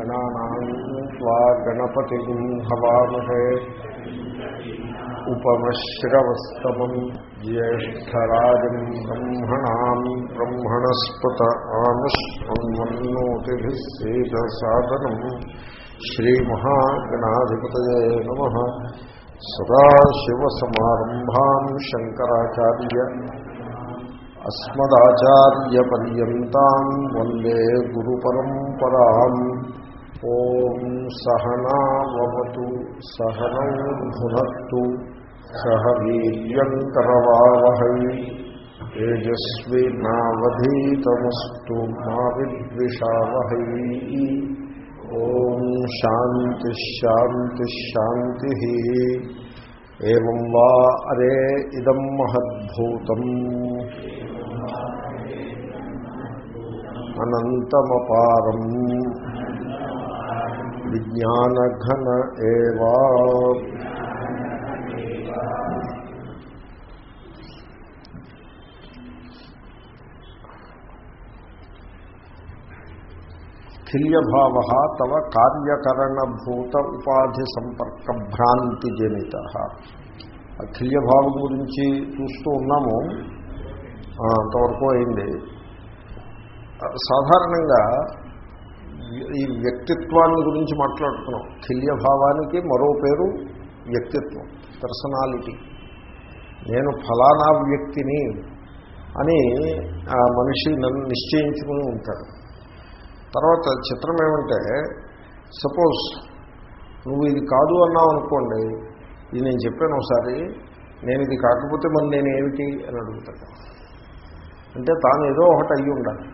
गणानाम् त्वा गणपतिम् हवामहे उपमश्रवस्तमम् ज्येष्ठराजम् ब्रह्मणाम् ब्रह्मणस्पत आनुष्वन्नोतिभिः सेदसादनम् श्रीमहागणाधिपतये नमः सदाशिवसमारम्भाम् शङ्कराचार्य अस्मदाचार्यपर्यन्ताम् वन्दे गुरुपरम्पराम् ॐ सहनावतु सहनौ भुनक्तु सह वीर्यङ्करवावहै तेजस्विनावधीतमस्तु मा विद्विषावहै ॐ शान्तिश्शान्तिश्शान्तिः एवं वा अरे इदं महद्भूतम् अनन्तमपारम् విజ్ఞానఘన ఏవా. కిల్యభావ తవ కార్యకరణభూత ఉపాధి సంపర్క భ్రాంతి జనిత అఖిల్యభావం గురించి చూస్తూ ఉన్నాము. అంతవరకు అయింది. సాధారణంగా ఈ వ్యక్తిత్వాన్ని గురించి మాట్లాడుతున్నాం. కిల్యభావానికి మరో పేరు వ్యక్తిత్వం పర్సనాలిటీ నేను ఫలానా వ్యక్తిని అని ఆ మనిషి నన్ను నిశ్చయించుకుని ఉంటాడు. తర్వాత చిత్రం ఏమంటే సపోజ్ నువ్వు ఇది కాదు అన్నావు అనుకోండి ఇది నేను చెప్పాను ఒకసారి నేను ఇది కాకపోతే మరి నేను ఏమిటి అని అడుగుతాడు. అంటే తాను ఏదో ఒకటి అయ్యి ఉండాలి.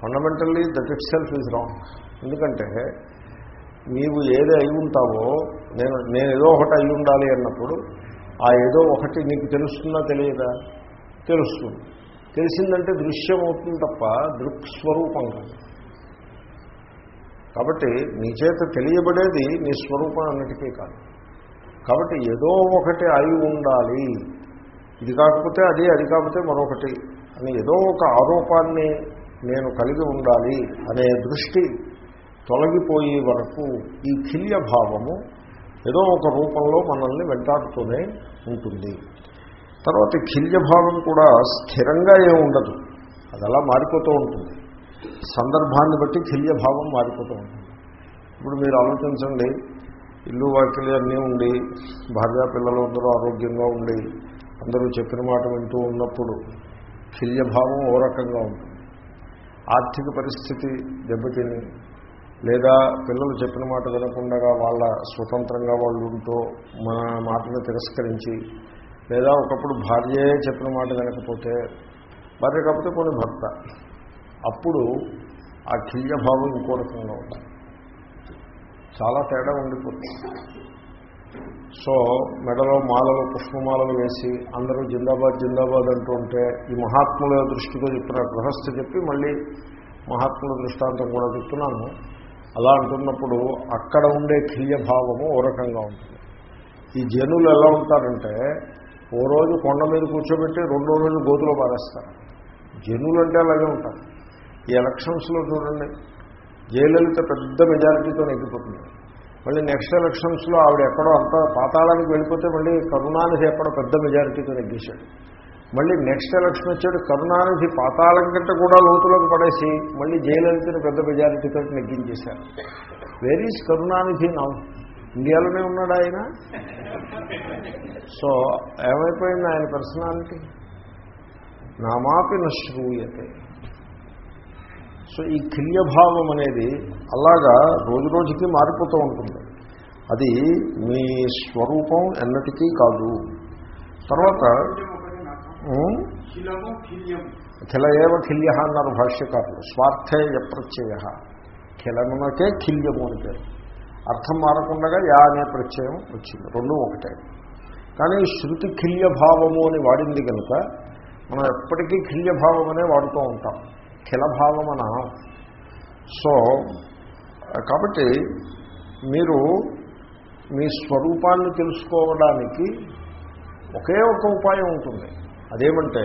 Fundamentally that itself is wrong ఎందుకంటే నీవు ఏది అయి ఉంటావో నేను నేను ఏదో ఒకటి అయి ఉండాలి అన్నప్పుడు ఆ ఏదో ఒకటి నీకు తెలుస్తుందా తెలియదా? తెలుస్తుంది. తెలిసిందంటే దృశ్యం అవుతుంది తప్ప దృక్స్వరూపం కాదు. కాబట్టి నీ చేత తెలియబడేది నీ స్వరూపం అన్నిటికీ కాదు. కాబట్టి ఏదో ఒకటి అయి ఉండాలి. ఇది కాకపోతే అది అది కాకపోతే మరొకటి అని ఏదో ఒక ఆరోపాన్ని నేను కలిగి ఉండాలి అనే దృష్టి తొలగిపోయే వరకు ఈ కిల్య భావము ఏదో ఒక రూపంలో మనల్ని వెంటాడుతూనే ఉంటుంది. తర్వాత కిల్యభావం కూడా స్థిరంగా ఏమి ఉండదు. అది అలా మారిపోతూ ఉంటుంది. సందర్భాన్ని బట్టి కిల్యభావం మారిపోతూ ఉంటుంది. ఇప్పుడు మీరు ఆలోచించండి ఇల్లు వాకిలి అన్నీ ఉండి భార్య పిల్లలు అందరూ ఆరోగ్యంగా ఉండి అందరూ చెప్పిన మాట వింటూ ఉన్నప్పుడు కిల్యభావం ఓ రకంగా ఉంటుంది. ఆర్థిక పరిస్థితి దెబ్బతిని లేదా పిల్లలు చెప్పిన మాట వినకుండా వాళ్ళ స్వతంత్రంగా వాళ్ళు ఉంటూ మన మాటను తిరస్కరించి లేదా ఒకప్పుడు భార్యే చెప్పిన మాట వినకపోతే భార్య కాకపోతే కొన్ని భర్త. అప్పుడు ఆ కిల్యభావం ఇంకో రకంగా ఉంటుంది. చాలా తేడా ఉండిపోతుంది. సో మెడలో మాలలు పుష్పమాలలు వేసి అందరూ జిందాబాద్ జిందాబాద్ అంటూ ఉంటే ఈ మహాత్ముల దృష్టితో చెప్తున్న గృహస్థ చెప్పి మళ్ళీ మహాత్ముల దృష్టాంతం కూడా చెప్తున్నాను. అలా అంటున్నప్పుడు అక్కడ ఉండే భావము ఓ రకంగా ఉంటుంది. ఈ జనులు ఎలా ఉంటారంటే ఓ రోజు కొండ మీద కూర్చోబెట్టి రెండో రోజులు గోతులో పారేస్తారు. జనులు అంటే అలాగే ఉంటారు. ఈ ఎలక్షన్స్లో చూడండి జయలలిత పెద్ద మెజారిటీతో నెగ్గిపోతుంది. మళ్ళీ నెక్స్ట్ ఎలక్షన్స్లో ఆవిడ ఎక్కడో అంత పాతాళానికి వెళ్ళిపోతే మళ్ళీ కరుణానిధి ఎక్కడో పెద్ద మెజారిటీతో నెగ్గేశాడు. మళ్ళీ నెక్స్ట్ ఎలక్షన్ వచ్చాడు కరుణానిధి పాతాళం కంటే కూడా లోతులోకి పడేసి మళ్ళీ జయలలితని పెద్ద మెజారిటీతో నెగ్గించేశారు. వేర్ ఈజ్ కరుణానిధి నా ఇండియాలోనే ఉన్నాడు ఆయన? సో ఏమైపోయింది ఆయన పర్సనాలిటీ నామాపి నశ్రూయతే. సో ఈ క్రియభావం అనేది అలాగా రోజు రోజుకి మారిపోతూ ఉంటుంది. అది మీ స్వరూపం ఎన్నటికీ కాదు. తర్వాత ఖిలయేవ ఖిల్య అన్నారు భాష్యకారులు. స్వార్థే యప్రత్యయ. ఖిలమునకే ఖిల్యము అని పేరు. అర్థం మారకుండా యా అనే ప్రత్యయం వచ్చింది. రెండు ఒకటే. కానీ శృతి ఖిల్యభావము అని వాడింది కనుక మనం ఎప్పటికీ ఖిల్యభావం అనే వాడుతూ ఉంటాం. ఖిలభావం సో కాబట్టి మీరు మీ స్వరూపాన్ని తెలుసుకోవడానికి ఒకే ఒక ఉపాయం ఉంటుంది. అదేమంటే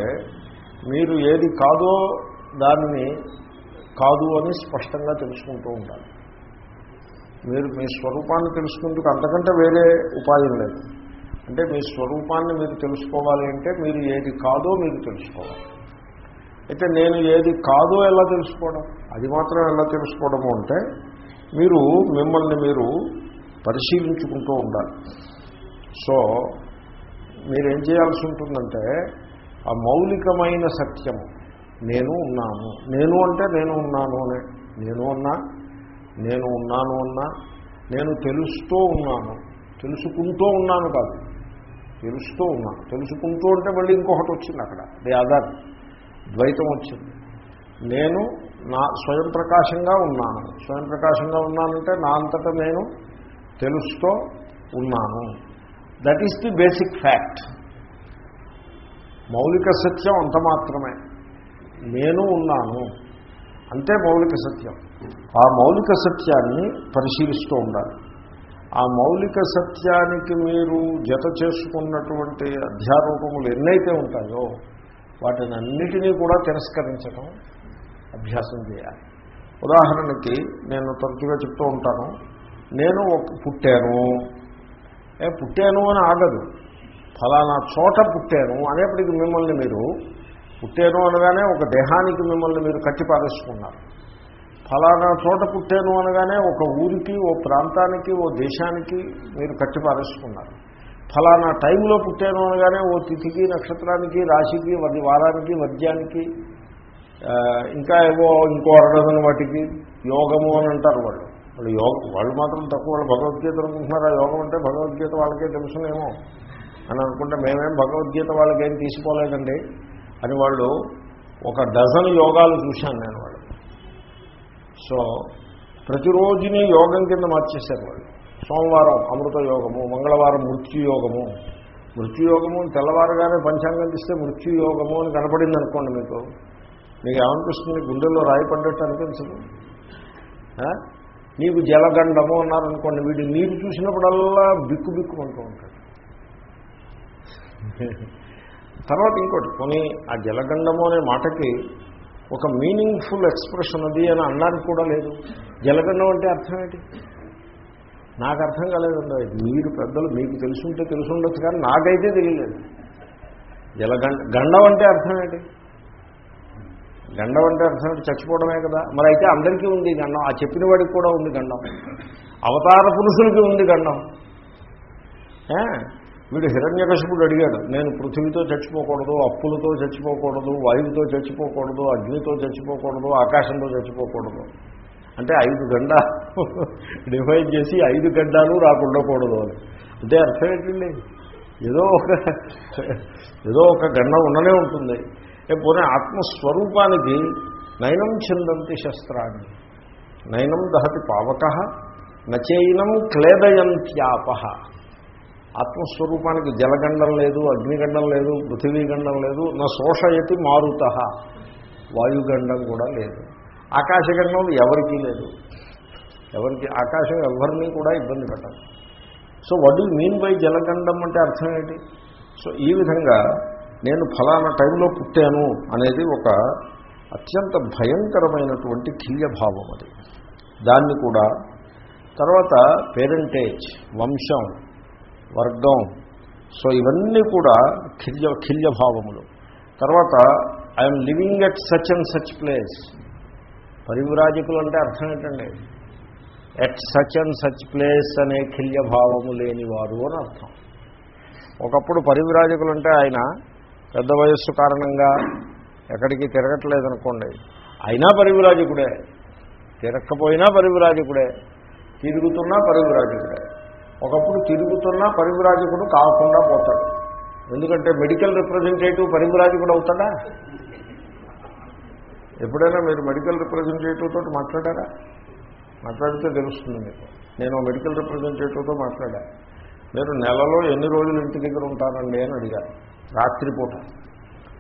మీరు ఏది కాదో దానిని కాదు అని స్పష్టంగా తెలుసుకుంటూ ఉండాలి. మీరు మీ స్వరూపాన్ని తెలుసుకుందుకు అంతకంటే వేరే ఉపాయం లేదు. అంటే మీ స్వరూపాన్ని మీరు తెలుసుకోవాలి అంటే మీరు ఏది కాదో మీరు తెలుసుకోవాలి. అయితే నేను ఏది కాదో ఎలా తెలుసుకోవడం? అది మాత్రం ఎలా తెలుసుకోవడము అంటే మీరు మిమ్మల్ని మీరు పరిశీలించుకుంటూ ఉండాలి. సో మీరేం చేయాల్సి ఉంటుందంటే ఆ మౌలికమైన సత్యము నేను ఉన్నాను. నేను అంటే నేను ఉన్నాను అనే నేను అన్నా నేను ఉన్నాను అన్నా నేను తెలుస్తూ ఉన్నాను. తెలుసుకుంటూ ఉన్నాను కాదు. తెలుస్తూ ఉన్నాను తెలుసుకుంటూ అంటే మళ్ళీ ఇంకొకటి వచ్చింది అక్కడ. The other. ద్వైతం వచ్చింది. నేను నా స్వయం ప్రకాశంగా ఉన్నాను. స్వయం ప్రకాశంగా ఉన్నానంటే నా అంతటా నేను తెలుస్తూ ఉన్నాను. That is the basic fact మౌలిక సత్యం అంత మాత్రమే. నేను ఉన్నాను. అంతే మౌలిక సత్యం. ఆ మౌలిక సత్యాన్ని పరిశీలిస్తూ ఉండాలి. ఆ మౌలిక సత్యానికి మీరు జత చేసుకున్నటువంటి అధ్యారూపములు ఎన్నైతే ఉంటాయో వాటిని అన్నిటినీ కూడా తిరస్కరించడం అభ్యాసం చేయాలి. ఉదాహరణకి నేను తరచుగా చెప్తూ ఉంటాను నేను ఒక పుట్టాను. ఏ పుట్టాను అని ఆగదు. ఫలానా చోట పుట్టాను. అనేప్పటికీ మిమ్మల్ని మీరు పుట్టాను అనగానే ఒక దేహానికి మిమ్మల్ని మీరు కట్టి పారేసుకున్నారు. ఫలానా చోట పుట్టాను అనగానే ఒక ఊరికి ఓ ప్రాంతానికి ఓ దేశానికి మీరు కట్టి పారేసుకున్నారు. ఫలానా టైంలో పుట్టాను అనగానే ఓ తిథికి నక్షత్రానికి రాశికి వది వారానికి వద్యానికి ఇంకా ఏవో ఇంకో అరడదన వాటికి యోగము అని అంటారు వాళ్ళు. వాళ్ళు యోగం వాళ్ళు మాత్రం తక్కువ వాళ్ళు భగవద్గీత అనుకుంటున్నారు? ఆ యోగం అంటే భగవద్గీత వాళ్ళకే తెలుసునేమో అని అనుకుంటే మేమేం భగవద్గీత వాళ్ళకేం తీసుకోలేదండి అని వాళ్ళు ఒక డజన్ యోగాలు చూశాను నేను వాళ్ళు. సో ప్రతిరోజుని యోగం కింద మార్చేశారు వాళ్ళు. సోమవారం అమృత యోగము మంగళవారం మృత్యుయోగము. మృత్యుయోగము తెల్లవారుగానే పంచాంగం ఇస్తే మృత్యుయోగము అని కనపడింది అనుకోండి మీకు. మీకు ఏమనిపిస్తుంది? గుండెల్లో రాయి పడ్డట్టు అనిపించదు? నీకు జలగండము అన్నారనుకోండి వీడు నీరు చూసినప్పుడల్లా బిక్కు బిక్కు అంటూ ఉంటాడు. తర్వాత ఇంకోటి కొని ఆ జలగండము అనే మాటకి ఒక మీనింగ్ఫుల్ ఎక్స్ప్రెషన్ అది అని అనడానికి కూడా లేదు. జలగండం అంటే అర్థం ఏంటి? నాకు అర్థం కాలేదండి మీరు పెద్దలు మీకు తెలుసుంటే తెలుసుండొచ్చు కానీ నాకైతే తెలియలేదు. జలగండ గండం అంటే అర్థం ఏంటి? గండం అంటే అర్థం ఏంటి? చచ్చిపోవడమే కదా. మరి అయితే అందరికీ ఉంది గండం. ఆ చెప్పిన వాడికి కూడా ఉంది గండం. అవతార పురుషులకి ఉంది గండం. వీడు హిరణ్యకశిపుడు అడిగాడు. నేను పృథివీతో చచ్చిపోకూడదు అప్పులతో చచ్చిపోకూడదు వాయువుతో చచ్చిపోకూడదు అగ్నితో చచ్చిపోకూడదు ఆకాశంతో చచ్చిపోకూడదు. అంటే ఐదు గంట డివైడ్ చేసి ఐదు గంటలు రాకుండకూడదు అని. అంటే అర్థం ఏంటండి? ఏదో ఒక ఏదో ఒక గండం ఉండనే ఉంటుంది. పోనీ ఆత్మస్వరూపానికి నయనం చిందంతి శస్త్రాన్ని. నయనం దహతి పావక నచైనం క్లేదయంత్యాప. ఆత్మస్వరూపానికి జలగండం లేదు అగ్నిగండం లేదు పృథివీగండం లేదు నా శోషయతి మారుత. వాయుగండం కూడా లేదు. ఆకాశగండం ఎవరికీ లేదు. ఎవరికి ఆకాశం ఎవరిని కూడా ఇబ్బంది పెట్టదు. సో వడ్ మీన్ బై జలగండం అంటే అర్థం ఏంటి? సో ఈ విధంగా నేను ఫలానా టైంలో పుట్టాను అనేది ఒక అత్యంత భయంకరమైనటువంటి కిల్యభావం అది. దాన్ని కూడా తర్వాత పేరెంటేజ్ వంశం వర్గం సో ఇవన్నీ కూడా ఖిల్య భావములు తర్వాత I'm living at such and such place పరివ్రాజకులు అంటే అర్థం ఏంటండి? At such and such place అనే కిల్య భావము లేని లేనివారు అని అర్థం. ఒకప్పుడు పరివిరాజకులు అంటే ఆయన పెద్ద వయస్సు కారణంగా ఎక్కడికి తిరగట్లేదనుకోండి. అయినా పరివిరాజకుడే. తిరగకపోయినా పరివిరాజకుడే. తిరుగుతున్నా పరివిరాజకుడే. ఒకప్పుడు తిరుగుతున్నా పరివిరాజకుడు కాకుండా పోతాడు. ఎందుకంటే మెడికల్ రిప్రజెంటేటివ్ పరివిరాజకుడు అవుతాడా? ఎప్పుడైనా మీరు మెడికల్ రిప్రజెంటేటివ్ తోటి మాట్లాడారా? మాట్లాడితే తెలుస్తుంది మీకు. నేను మెడికల్ రిప్రజెంటేటివ్తో మాట్లాడా? మీరు నెలలో ఎన్ని రోజులు ఇంటి దగ్గర ఉంటానండి అని అడిగారు రాత్రిపూట.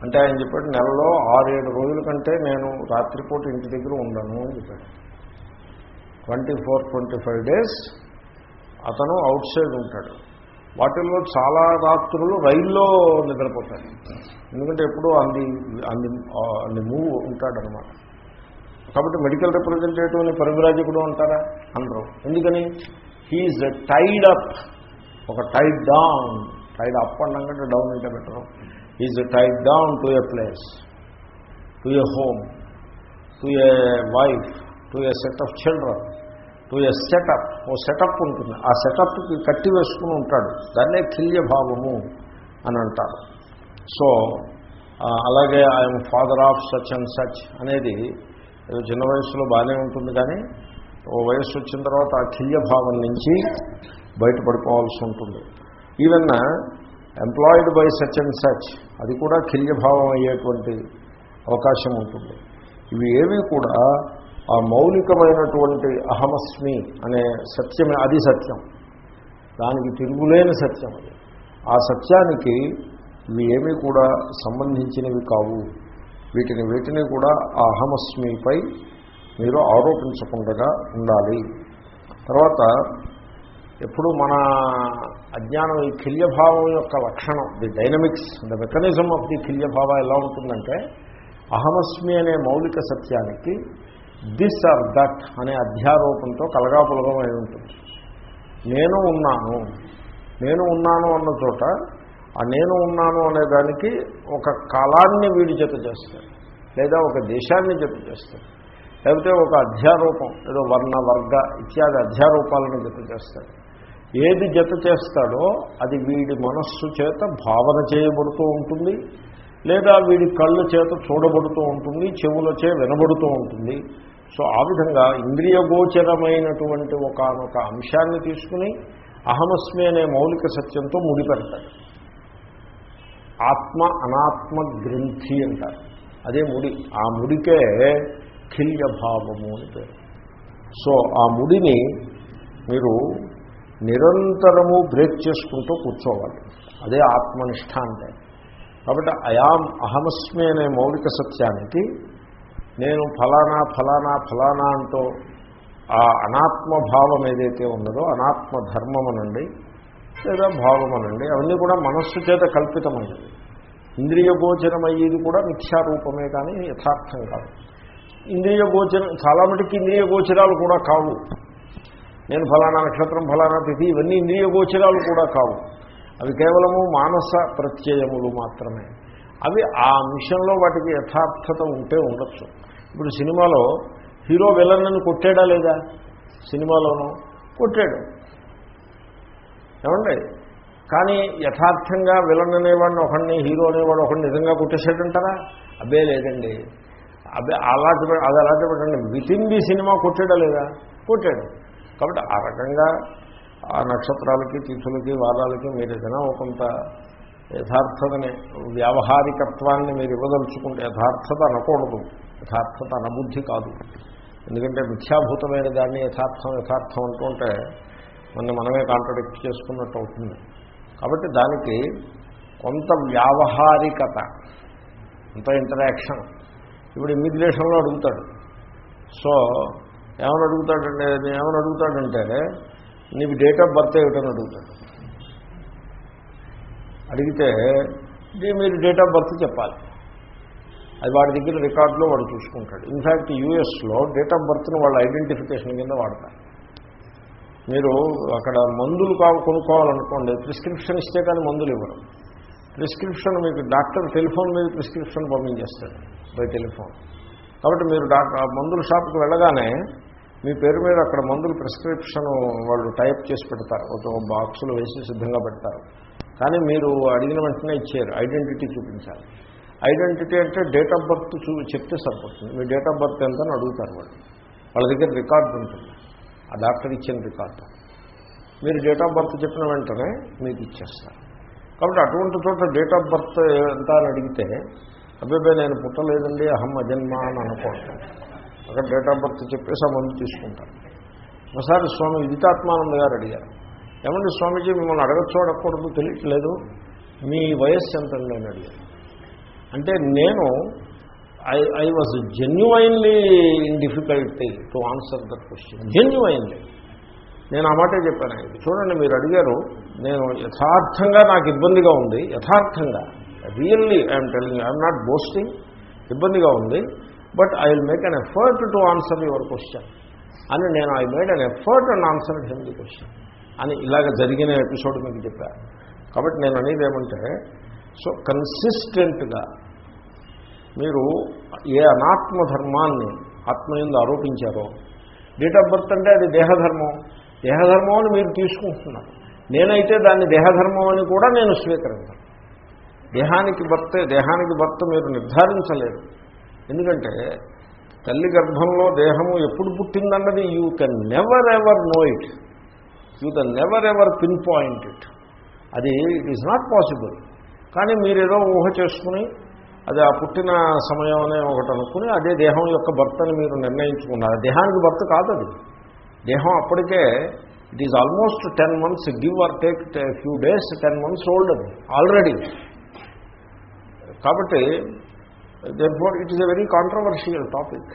అంటే ఆయన చెప్పాడు నెలలో ఆరేడు రోజుల కంటే నేను రాత్రిపూట ఇంటి దగ్గర ఉండను అని చెప్పాడు. Twenty four twenty five days అతను అవుట్ సైడ్ ఉంటాడు. వాటిల్లో చాలా రాత్రులు రైల్లో నిద్రపోతాడు. ఎందుకంటే ఎప్పుడూ అంది అంది అంది మూవ్ ఉంటాడనమాట కాబట్టి మెడికల్ రిప్రజెంటేటివ్ని పరివిరాజకుడు అంటారా? అనరు ఎందుకని? హీఈస్ టైడ్ అప్ ఒక టైడ్ డౌన్ టైడ్ అప్ అన్నాకంటే డౌన్ అంటే better is tied down to a place to a home to a wife to a set of children to a setup oh setup ఉంటుంది. ఆ సెటప్కి కట్టి వేసుకుని ఉంటాడు. దాన్నే కిల్య భావము అని అంటారు. సో అలాగే I'm father of such and such అనేది ఏదో చిన్న వయసులో బాగానే ఉంటుంది కానీ ఓ వయస్సు వచ్చిన తర్వాత ఆ కిల్య భావం నుంచి బయటపడిపోవాల్సి ఉంటుంది. Even employed by such and such అది కూడా కిల్య భావం అయ్యేటువంటి అవకాశం ఉంటుంది. ఇవి ఏవి కూడా ఆ మౌలికమైనటువంటి అహమస్మి అనే సత్యమే అది సత్యం. దానికి తిరుగులేని సత్యం అది. ఆ సత్యానికి ఇవి ఏమీ కూడా సంబంధించినవి కావు. వీటిని వీటిని కూడా ఆ అహమస్మిపై మీరు ఆరోపించకుండా ఉండాలి. తర్వాత ఎప్పుడు మన అజ్ఞానం ఈ కిల్యభావం యొక్క లక్షణం the dynamics the mechanism of the కిల్యభావ ఎలా ఉంటుందంటే అహమస్మి అనే మౌలిక సత్యానికి దిస్ ఆర్ దట్ అనే అధ్యారోపంతో కలగాపులగం అయి ఉంటుంది. నేను ఉన్నాను నేను ఉన్నాను అన్న చోట ఆ నేను ఉన్నాను అనే దానికి ఒక కాలాన్ని వీడి జత చేస్తాడు లేదా ఒక దేశాన్ని జత చేస్తాడు లేకపోతే ఒక అధ్యారూపం ఏదో వర్ణ వర్గ ఇత్యాది అధ్యారూపాలను జత చేస్తాడు ఏది జత చేస్తాడో అది వీడి మనస్సు చేత భావన చేయబడుతూ ఉంటుంది. లేదా వీడి కళ్ళు చేత చూడబడుతూ ఉంటుంది చెవులచే వినబడుతూ ఉంటుంది. సో ఆ విధంగా ఇంద్రియగోచరమైనటువంటి ఒకనొక అంశాన్ని తీసుకుని అహమస్మి అనే మౌలిక సత్యంతో ముడిపెడతాడు. ఆత్మ అనాత్మ గ్రంథి అంటారు. అదే ముడి. ఆ ముడికే కిల్య భావము అని పేరు. సో ఆ ముడిని మీరు నిరంతరము బ్రేక్ చేసుకుంటూ కూర్చోవాలి. అదే ఆత్మనిష్ట అంటే. కాబట్టి అయాం అహమస్మి అనే మౌలిక సత్యానికి నేను ఫలానా ఫలానా ఫలానా అంటూ ఆ అనాత్మభావం ఏదైతే ఉన్నదో అనాత్మ ధర్మం అనండి లేదా భావం అనండి. అవన్నీ కూడా మనస్సు చేత కల్పితమైనవి. ఇంద్రియ అయ్యేది కూడా మిథ్యారూపమే కానీ యథార్థం కాదు. ఇంద్రియ గోచరం చాలా మటుకి ఇంద్రియ గోచరాలు కూడా కావు. నేను ఫలానా నక్షత్రం ఫలానా తిథి ఇవన్నీ ఇంద్రియ గోచరాలు కూడా కావు. అవి కేవలము మానస ప్రత్యయములు మాత్రమే. అవి ఆ అంశంలో వాటికి యథార్థత ఉంటే ఉండొచ్చు. ఇప్పుడు సినిమాలో హీరో విలన్ని కొట్టాడా లేదా? సినిమాలోనూ కొట్టాడు. ఏమండి? కానీ యథార్థంగా విలన్ అనేవాడిని ఒకడిని హీరో అనేవాడు ఒకడిని నిజంగా కొట్టేసాడంటారా అబ్బే లేదండి. అబ్బే అలాంటి అది అలాంటి పెట్టండి వితిన్ ది సినిమా కొట్టాడా లేదా? కొట్టాడు. కాబట్టి ఆ రకంగా ఆ నక్షత్రాలకి తిథులకి వారాలకి మీరు ఏదైనా ఒక కొంత యథార్థతని వ్యావహారికత్వాన్ని మీరు ఇవ్వదలుచుకుంటే యథార్థత అనకూడదు. యథార్థత అనబుద్ధి కాదు. ఎందుకంటే మిథ్యాభూతమైన దాన్ని యథార్థం యథార్థం అంటుంటే మన మనమే కాంట్రడిక్ట్ చేసుకున్నట్టు అవుతుంది. కాబట్టి దానికి కొంత వ్యావహారికత కొంత ఇంటరాక్షన్. ఇప్పుడు ఇమ్మిగ్రేషన్లో అడుగుతాడు. సో ఏమని అడుగుతాడంటే ఏమని అడుగుతాడంటే నీకు డేట్ ఆఫ్ బర్త్ ఏమిటని అడుగుతాడు. అడిగితే మీరు డేట్ ఆఫ్ బర్త్ చెప్పాలి. అది వాడి దగ్గర రికార్డులో వాడు చూసుకుంటాడు. ఇన్ఫ్యాక్ట్ యూఎస్లో డేట్ ఆఫ్ బర్త్ను వాళ్ళ ఐడెంటిఫికేషన్ కింద వాడతారు. మీరు అక్కడ మందులు కావు కొనుక్కోవాలనుకోండి ప్రిస్క్రిప్షన్ ఇస్తే కానీ మందులు ఇవ్వరు. ప్రిస్క్రిప్షన్ మీకు డాక్టర్ టెలిఫోన్ మీద ప్రిస్క్రిప్షన్ పంపించేస్తాడు బై టెలిఫోన్. కాబట్టి మీరు డాక్టర్ మందుల షాప్కి వెళ్ళగానే మీ పేరు మీద అక్కడ మందులు ప్రిస్క్రిప్షన్ వాళ్ళు టైప్ చేసి పెడతారు ఒక బాక్సులు వేసి సిద్ధంగా పెడతారు. కానీ మీరు అడిగిన వెంటనే ఇచ్చారు ఐడెంటిటీ చూపించాలి. ఐడెంటిటీ అంటే డేట్ ఆఫ్ బర్త్ చూ చెప్తే సరిపోతుంది. మీ డేట్ ఆఫ్ బర్త్ ఎంత అని అడుగుతారు వాళ్ళు. వాళ్ళ దగ్గర రికార్డు ఉంటుంది. ఆ డాక్టర్ ఇచ్చిన రికార్డు. మీరు డేట్ ఆఫ్ బర్త్ చెప్పిన వెంటనే మీకు ఇచ్చేస్తారు. కాబట్టి అటువంటి చోట డేట్ ఆఫ్ బర్త్ ఎంత అని అడిగితే అబ్బాయి నేను పుట్టలేదండి అహం అజన్మ అని అనుకోండి. అక్కడ డేట్ ఆఫ్ బర్త్ చెప్పేసి ఆ మందు తీసుకుంటారు. ఒకసారి స్వామి విదితాత్మానంద గారు అడిగారు ఏమండి స్వామీజీ మిమ్మల్ని అడగచ్చు అడగకూడదు తెలియట్లేదు? మీ వయస్సు ఎంతండి? అని అడిగారు. అంటే నేను I I was genuinely in difficulty to answer that question genuinely నేను ఆ మాటే చెప్పాను. ఆయనకి చూడండి మీరు అడిగారు. నేను యథార్థంగా నాకు ఇబ్బందిగా ఉంది. యథార్థంగా. Really I'm telling I'm not boasting ఇబ్బందిగా ఉంది. But I will make an effort to answer your question అని నేను I made an effort and answer him the question అని ఇలాగ జరిగిన ఎపిసోడ్ మీకు చెప్పాను కాబట్టి నేను అనేది ఏమంటే సో కన్సిస్టెంట్గా మీరు ఏ అనాత్మ ధర్మాన్ని ఆత్మయందు ఆరోపించారో డేట్ ఆఫ్ బర్త్ అంటే అది దేహధర్మం. దేహధర్మం అని మీరు తీసుకుంటున్నారు. నేనైతే దాన్ని దేహధర్మం అని కూడా నేను స్వీకరించాను. దేహానికి భర్త దేహానికి భర్త మీరు నిర్ధారించలేరు. ఎందుకంటే తల్లి గర్భంలో దేహము ఎప్పుడు పుట్టిందన్నది you can never ever know it you can never ever pinpoint it అది ఇట్ ఈజ్ నాట్ పాసిబుల్ కానీ మీరేదో ఊహ చేసుకుని అది ఆ పుట్టిన సమయం అనే ఒకటి అనుకుని అదే దేహం యొక్క భర్తని మీరు నిర్ణయించుకున్నారు. దేహానికి భర్త కాదు అది దేహం అప్పటికే it is almost ten months give or take few days ten months old అది ఆల్రెడీ కాబట్టి then it is a very controversial topic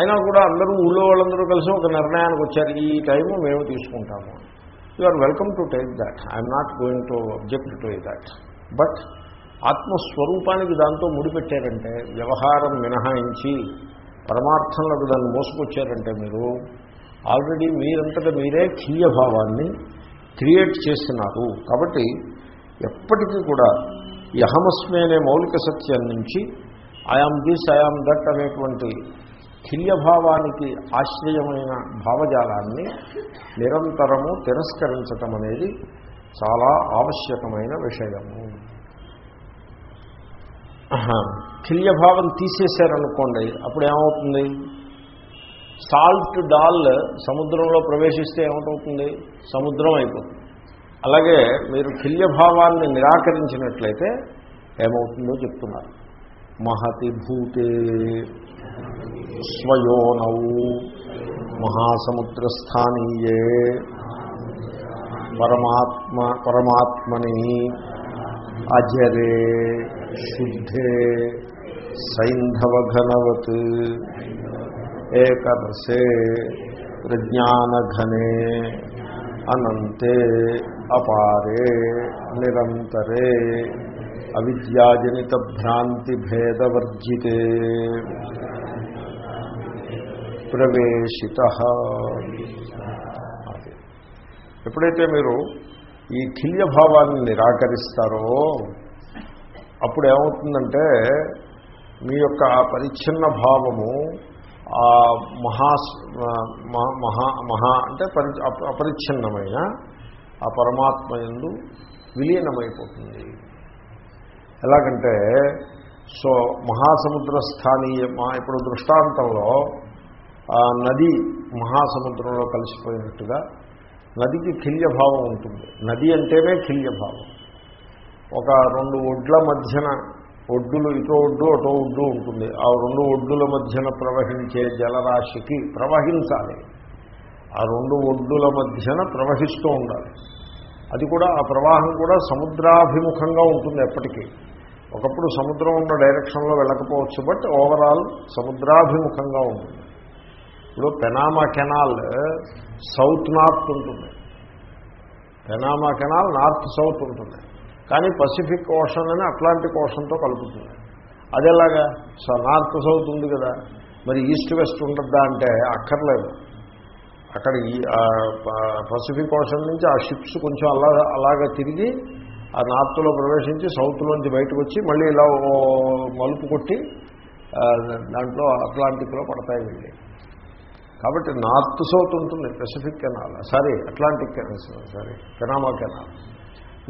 అయినా కూడా అందరూ ఊళ్ళో వాళ్ళందరూ కలిసి ఒక నిర్ణయానికి వచ్చారు. ఈ టైము మేము తీసుకుంటాము. You are welcome to take that I'm not going to object to that but ఆత్మస్వరూపానికి దాంతో ముడిపెట్టారంటే వ్యవహారం మినహాయించి పరమార్థంలోకి దాన్ని మోసుకొచ్చారంటే మీరు ఆల్రెడీ మీరంతటా మీరే భావాన్ని క్రియేట్ చేస్తున్నారు. కాబట్టి ఎప్పటికీ కూడా ఈ అహమస్మి అనే మౌలిక సత్యం నుంచి ఐఆమ్ దిస్ ఐఆమ్ దట్ అనేటువంటి కిల్యభావానికి ఆశ్రయమైన భావజాలాన్ని నిరంతరము తిరస్కరించటం అనేది చాలా ఆవశ్యకమైన విషయము. కిల్యభావం తీసేశారనుకోండి అప్పుడు ఏమవుతుంది? సాల్ట్ డాల్ సముద్రంలో ప్రవేశిస్తే ఏమిటవుతుంది సముద్రం అయిపోతుంది. అలాగే మీరు కిల్యభావాన్ని నిరాకరించినట్లయితే ఏమవుతుందో చెప్తున్నారు. మహతి భూతే స్వయోనౌ మహాసముద్రస్థానీయే పరమాత్మ పరమాత్మని అజరే. శుద్ధే సైంధవఘనవత్ ఏకరసే ప్రజ్ఞానఘనే అనంతే అపారే నిరంతరే అవిద్యాజనిత భ్రాంతి భేదవర్జితే ప్రవేశిత ఎప్పుడైతే మీరు ఈ కిల్యభావాన్ని నిరాకరిస్తారో అప్పుడు ఏమవుతుందంటే మీ యొక్క పరిచ్ఛిన్న భావము ఆ మహా మహా మహా అంటే పరి అపరిచ్ఛిన్నమైన ఆ పరమాత్మ ఎందు విలీనమైపోతుంది. ఎలాగంటే సో మహాసముద్ర స్థానీయ ఇప్పుడు దృష్టాంతంలో నది మహాసముద్రంలో కలిసిపోయినట్టుగా నదికి కిల్యభావం ఉంటుంది. నది అంటేనే కిల్యభావం. ఒక రెండు ఒడ్ల మధ్యన ఒడ్డులు ఇటో ఒడ్డు అటో ఒడ్డు ఉంటుంది. ఆ రెండు ఒడ్డుల మధ్యన ప్రవహించే జలరాశికి ప్రవహించాలి. ఆ రెండు ఒడ్డుల మధ్యన ప్రవహిస్తూ ఉండాలి. అది కూడా ఆ ప్రవాహం కూడా సముద్రాభిముఖంగా ఉంటుంది ఎప్పటికీ. ఒకప్పుడు సముద్రం ఉన్న డైరెక్షన్లో వెళ్ళకపోవచ్చు బట్ ఓవరాల్ సముద్రాభిముఖంగా ఉంటుంది. ఇప్పుడు పెనామా కెనాల్ సౌత్ నార్త్ ఉంటుంది. పెనామా కెనాల్ నార్త్ సౌత్ ఉంటుంది. కానీ పసిఫిక్ ఓషన్ అని అట్లాంటిక్ ఓషన్తో కలుపుతుంది. అదేలాగా? సో నార్త్ సౌత్ ఉంది కదా. మరి ఈస్ట్ వెస్ట్ ఉంటుందా అంటే అక్కర్లేదు. అక్కడ ఈ పసిఫిక్ ఓషన్ నుంచి ఆ షిప్స్ కొంచెం అలా అలాగా తిరిగి ఆ నార్త్లో ప్రవేశించి సౌత్లోంచి బయటకు వచ్చి మళ్ళీ ఇలా మలుపు కొట్టి దాంట్లో అట్లాంటిక్లో పడతాయి వెళ్ళి. కాబట్టి నార్త్ సౌత్ ఉంటుంది. Pacific canal. Sorry Atlantic canal sorry Panama canal.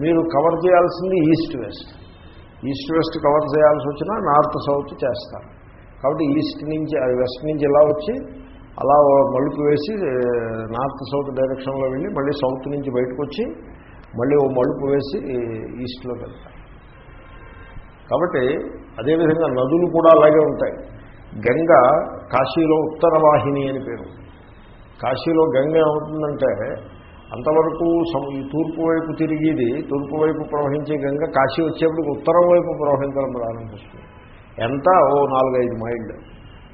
మీరు కవర్ చేయాల్సింది east west east west cover చేయాల్సి వచ్చినా నార్త్ సౌత్ చేస్తారు. కాబట్టి ఈస్ట్ నుంచి వెస్ట్ నుంచి ఇలా వచ్చి అలా మలుపు వేసి నార్త్ సౌత్ డైరెక్షన్లో వెళ్ళి మళ్ళీ సౌత్ నుంచి బయటకు వచ్చి మళ్ళీ ఓ మలుపు వేసి ఈస్ట్లోకి వెళ్తారు. కాబట్టి అదేవిధంగా నదులు కూడా అలాగే ఉంటాయి. గంగ కాశీలో ఉత్తర వాహిని అని పేరు. కాశీలో గంగ ఏమవుతుందంటే అంతవరకు ఈ తూర్పు వైపు తిరిగిది తూర్పు వైపు ప్రవహించే గంగ కాశీ వచ్చేప్పటికి ఉత్తరం వైపు ప్రవహించడం ప్రారంభిస్తుంది. ఎంత? ఓ నాలుగైదు మైళ్ళు.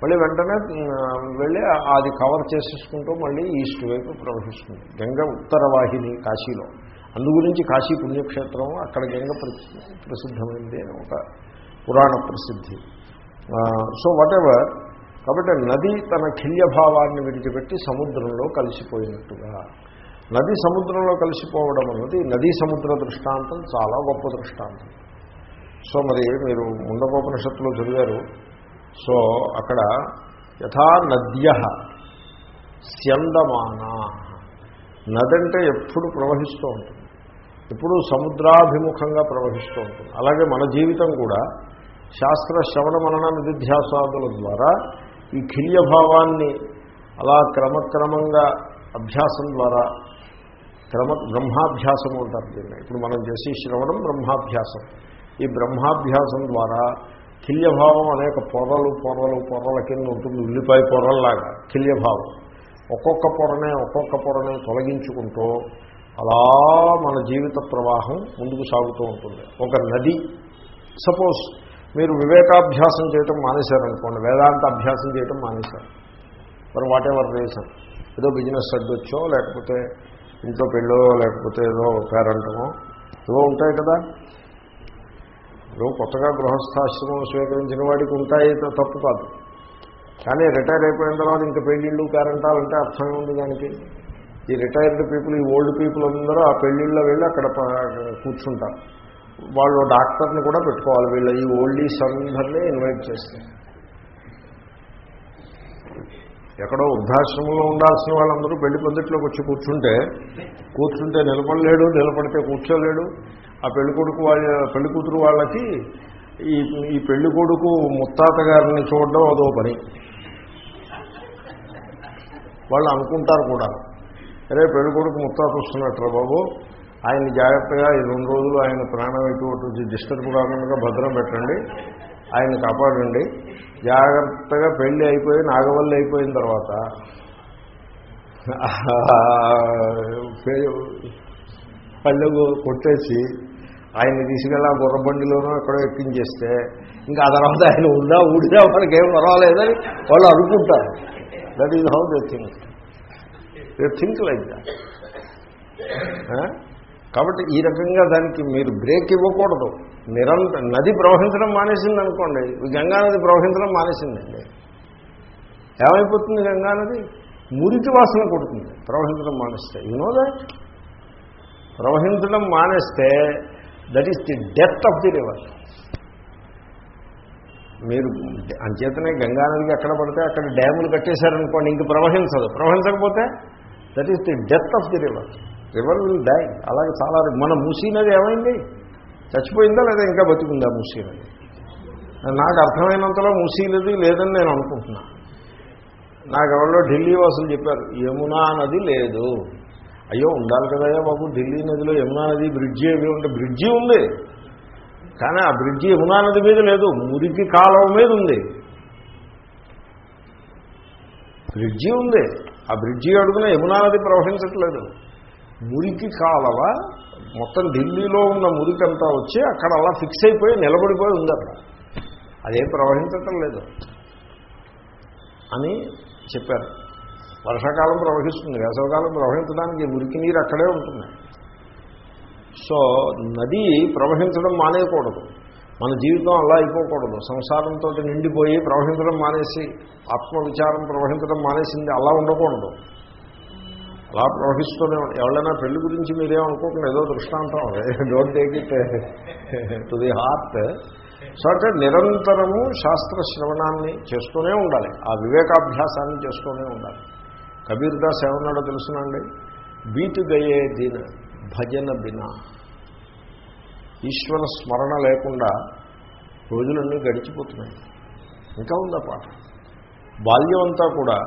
మళ్ళీ వెంటనే వెళ్ళి అది కవర్ చేసేసుకుంటూ మళ్ళీ ఈస్ట్ వైపు ప్రవహిస్తుంది. గంగ ఉత్తర వాహిని కాశీలో అందుగురించి కాశీ పుణ్యక్షేత్రం అక్కడ గంగ ప్రసిద్ధమైంది అని ఒక పురాణ ప్రసిద్ధి. సో వాటెవర్ కాబట్టి నది తన కిల్యభావాన్ని విడిచిపెట్టి సముద్రంలో కలిసిపోయినట్టుగా. నది సముద్రంలో కలిసిపోవడం అన్నది నదీ సముద్ర దృష్టాంతం చాలా గొప్ప దృష్టాంతం. సో మరి మీరు ముండకోపనిషత్తులో చదివారు. సో అక్కడ యథా నద్య స్యందమానా. నదంటే ఎప్పుడు ప్రవహిస్తూ ఉంటుంది. ఎప్పుడు సముద్రాభిముఖంగా ప్రవహిస్తూ ఉంటుంది. అలాగే మన జీవితం కూడా శాస్త్ర శ్రవణ మనన నిధిధ్యాసాదుల ద్వారా ఈ కిల్యభావాన్ని అలా క్రమక్రమంగా అభ్యాసం ద్వారా క్రమ బ్రహ్మాభ్యాసం అంటారు దీన్ని. ఇప్పుడు మనం చేసే శ్రవణం బ్రహ్మాభ్యాసం. ఈ బ్రహ్మాభ్యాసం ద్వారా కిల్యభావం అనేక పొరలు పొరలు పొరల కింద ఉంటుంది ఉల్లిపాయ పొరల్లాగా కిల్యభావం ఒక్కొక్క పొరనే ఒక్కొక్క పొరనే తొలగించుకుంటూ అలా మన జీవిత ప్రవాహం ముందుకు సాగుతూ ఉంటుంది. ఒక నది సపోజ్ మీరు వివేకాభ్యాసం చేయటం మానేశారనుకోండి వేదాంత అభ్యాసం చేయటం మానేశారు. మరి వాట్ ఎవర్ రీజన్ ఏదో బిజినెస్ అడ్డొచ్చో లేకపోతే ఇంట్లో పెళ్ళో లేకపోతే ఏదో పేరంటమో ఏవో ఉంటాయి కదా. ఇప్పుడు కొత్తగా గృహస్థాశ్రమం స్వీకరించిన వాడికి ఉంటాయి తప్పు కాదు. కానీ రిటైర్ అయిపోయిన తర్వాత ఇంకా పెళ్ళిళ్ళు పేరంటాలంటే అర్థం ఉంది దానికి. ఈ రిటైర్డ్ పీపుల్ ఈ ఓల్డ్ పీపుల్ అందరూ ఆ పెళ్ళిళ్ళలో వెళ్ళి అక్కడ కూర్చుంటారు. వాళ్ళు డాక్టర్ని కూడా పెట్టుకోవాలి. వీళ్ళ ఈ ఓల్డీస్ అందరినీ ఇన్వైట్ చేస్తారు ఎక్కడో వృద్ధాశ్రమంలో ఉండాల్సిన వాళ్ళందరూ పెళ్ళి పొందిట్లోకి వచ్చి కూర్చుంటే కూర్చుంటే నిలబడలేడు నిలబడితే కూర్చోలేడు. ఆ పెళ్ళి కొడుకు వాళ్ళ పెళ్ళి కూతురు వాళ్ళకి ఈ ఈ పెళ్ళి కొడుకు ముత్తాత గారిని చూడడం అదో పని. వాళ్ళు అనుకుంటారు కూడా అరే పెళ్ళి కొడుకు ముత్తాత వస్తున్నట్రా బాబు ఆయన్ని జాగ్రత్తగా ఈ రెండు రోజులు ఆయన ప్రాణం ఎటువంటి డిస్టర్బ్ కాకుండా భద్రం పెట్టండి. ఆయన కాపాడండి. జాగ్రత్తగా పెళ్ళి అయిపోయి నాగవల్లి అయిపోయిన తర్వాత. పళ్ళు కొట్టేసి ఆయన తీసుకెళ్ళి ఆ గుర్రబండిలోనూ ఎక్కడో ఎక్కించేస్తే ఇంకా ఆ తర్వాత ఆయన ఉందా ఊడిదా వాళ్ళకి ఏం పర్వాలేదని వాళ్ళు అనుకుంటారు. That is how they think they think like that కాబట్టి ఈ రకంగా దానికి మీరు బ్రేక్ ఇవ్వకూడదు. నిరంతర నది ప్రవహించడం మానేసింది అనుకోండి గంగా నది ప్రవహించడం మానేసిందండి ఏమైపోతుంది గంగా నది? మురికి వాసన కొడుతుంది ప్రవహించడం మానేస్తే. యు నో దాట్ ప్రవహించడం మానేస్తే that is the death of the river మీరు అంచేతనే గంగానదికి ఎక్కడ పడితే అక్కడ డ్యాములు కట్టేశారనుకోండి ఇంక ప్రవహించదు. ప్రవహించకపోతే that is the death of the river river will die అలాగే చాలా మన మూసీ నది ఏమైంది? చచ్చిపోయిందా లేదా ఇంకా బతికిందా మూసీ నాకు అర్థమైనంతలో మూసీ లేదని నేను అనుకుంటున్నా. నాకు ఎవరో ఢిల్లీ వాసులు చెప్పారు యమునా నది లేదు. అయ్యో ఉండాలి కదయ్యా బాబు ఢిల్లీ నదిలో యమునా నది బ్రిడ్జి ఏమి ఉంటే బ్రిడ్జి ఉంది. కానీ ఆ బ్రిడ్జి యమునా నది మీద లేదు మురికి కాలువ మీద ఉంది. బ్రిడ్జి ఉంది. ఆ బ్రిడ్జి అడుగున యమునా నది ప్రవహించట్లేదు. మురికి కాలవ మొత్తం ఢిల్లీలో ఉన్న మురికంతా వచ్చి అక్కడ అలా ఫిక్స్ అయిపోయి నిలబడిపోయి ఉంది అక్కడ అదేం ప్రవహించటం లేదు. అని చెప్పారు. వర్షాకాలం ప్రవహిస్తుంది. వేసవకాలం ప్రవహించడానికి మురికి నీరు అక్కడే ఉంటుంది. సో నది ప్రవహించడం మానేయకూడదు. మన జీవితం అలా అయిపోకూడదు. సంసారంతో నిండిపోయి ప్రవహించడం మానేసి ఆత్మవిచారం ప్రవహించడం మానేసింది అలా ఉండకూడదు. అలా ప్రవహిస్తూనే ఎవరైనా పెళ్ళి గురించి మీరేమనుకోకుండా ఏదో దృష్టాంతం. Don't take it to the heart so అంటే నిరంతరము శాస్త్ర శ్రవణాన్ని చేస్తూనే ఉండాలి. ఆ వివేకాభ్యాసాన్ని చేస్తూనే ఉండాలి. కబీర్ దాస్ ఏమన్నాడో తెలుసునండి? బీటు గయే దిన భజన బినా. ఈశ్వర స్మరణ లేకుండా రోజులన్నీ గడిచిపోతున్నాయి. ఇంకా ఉందా పాట? బాల్యం అంతా కూడా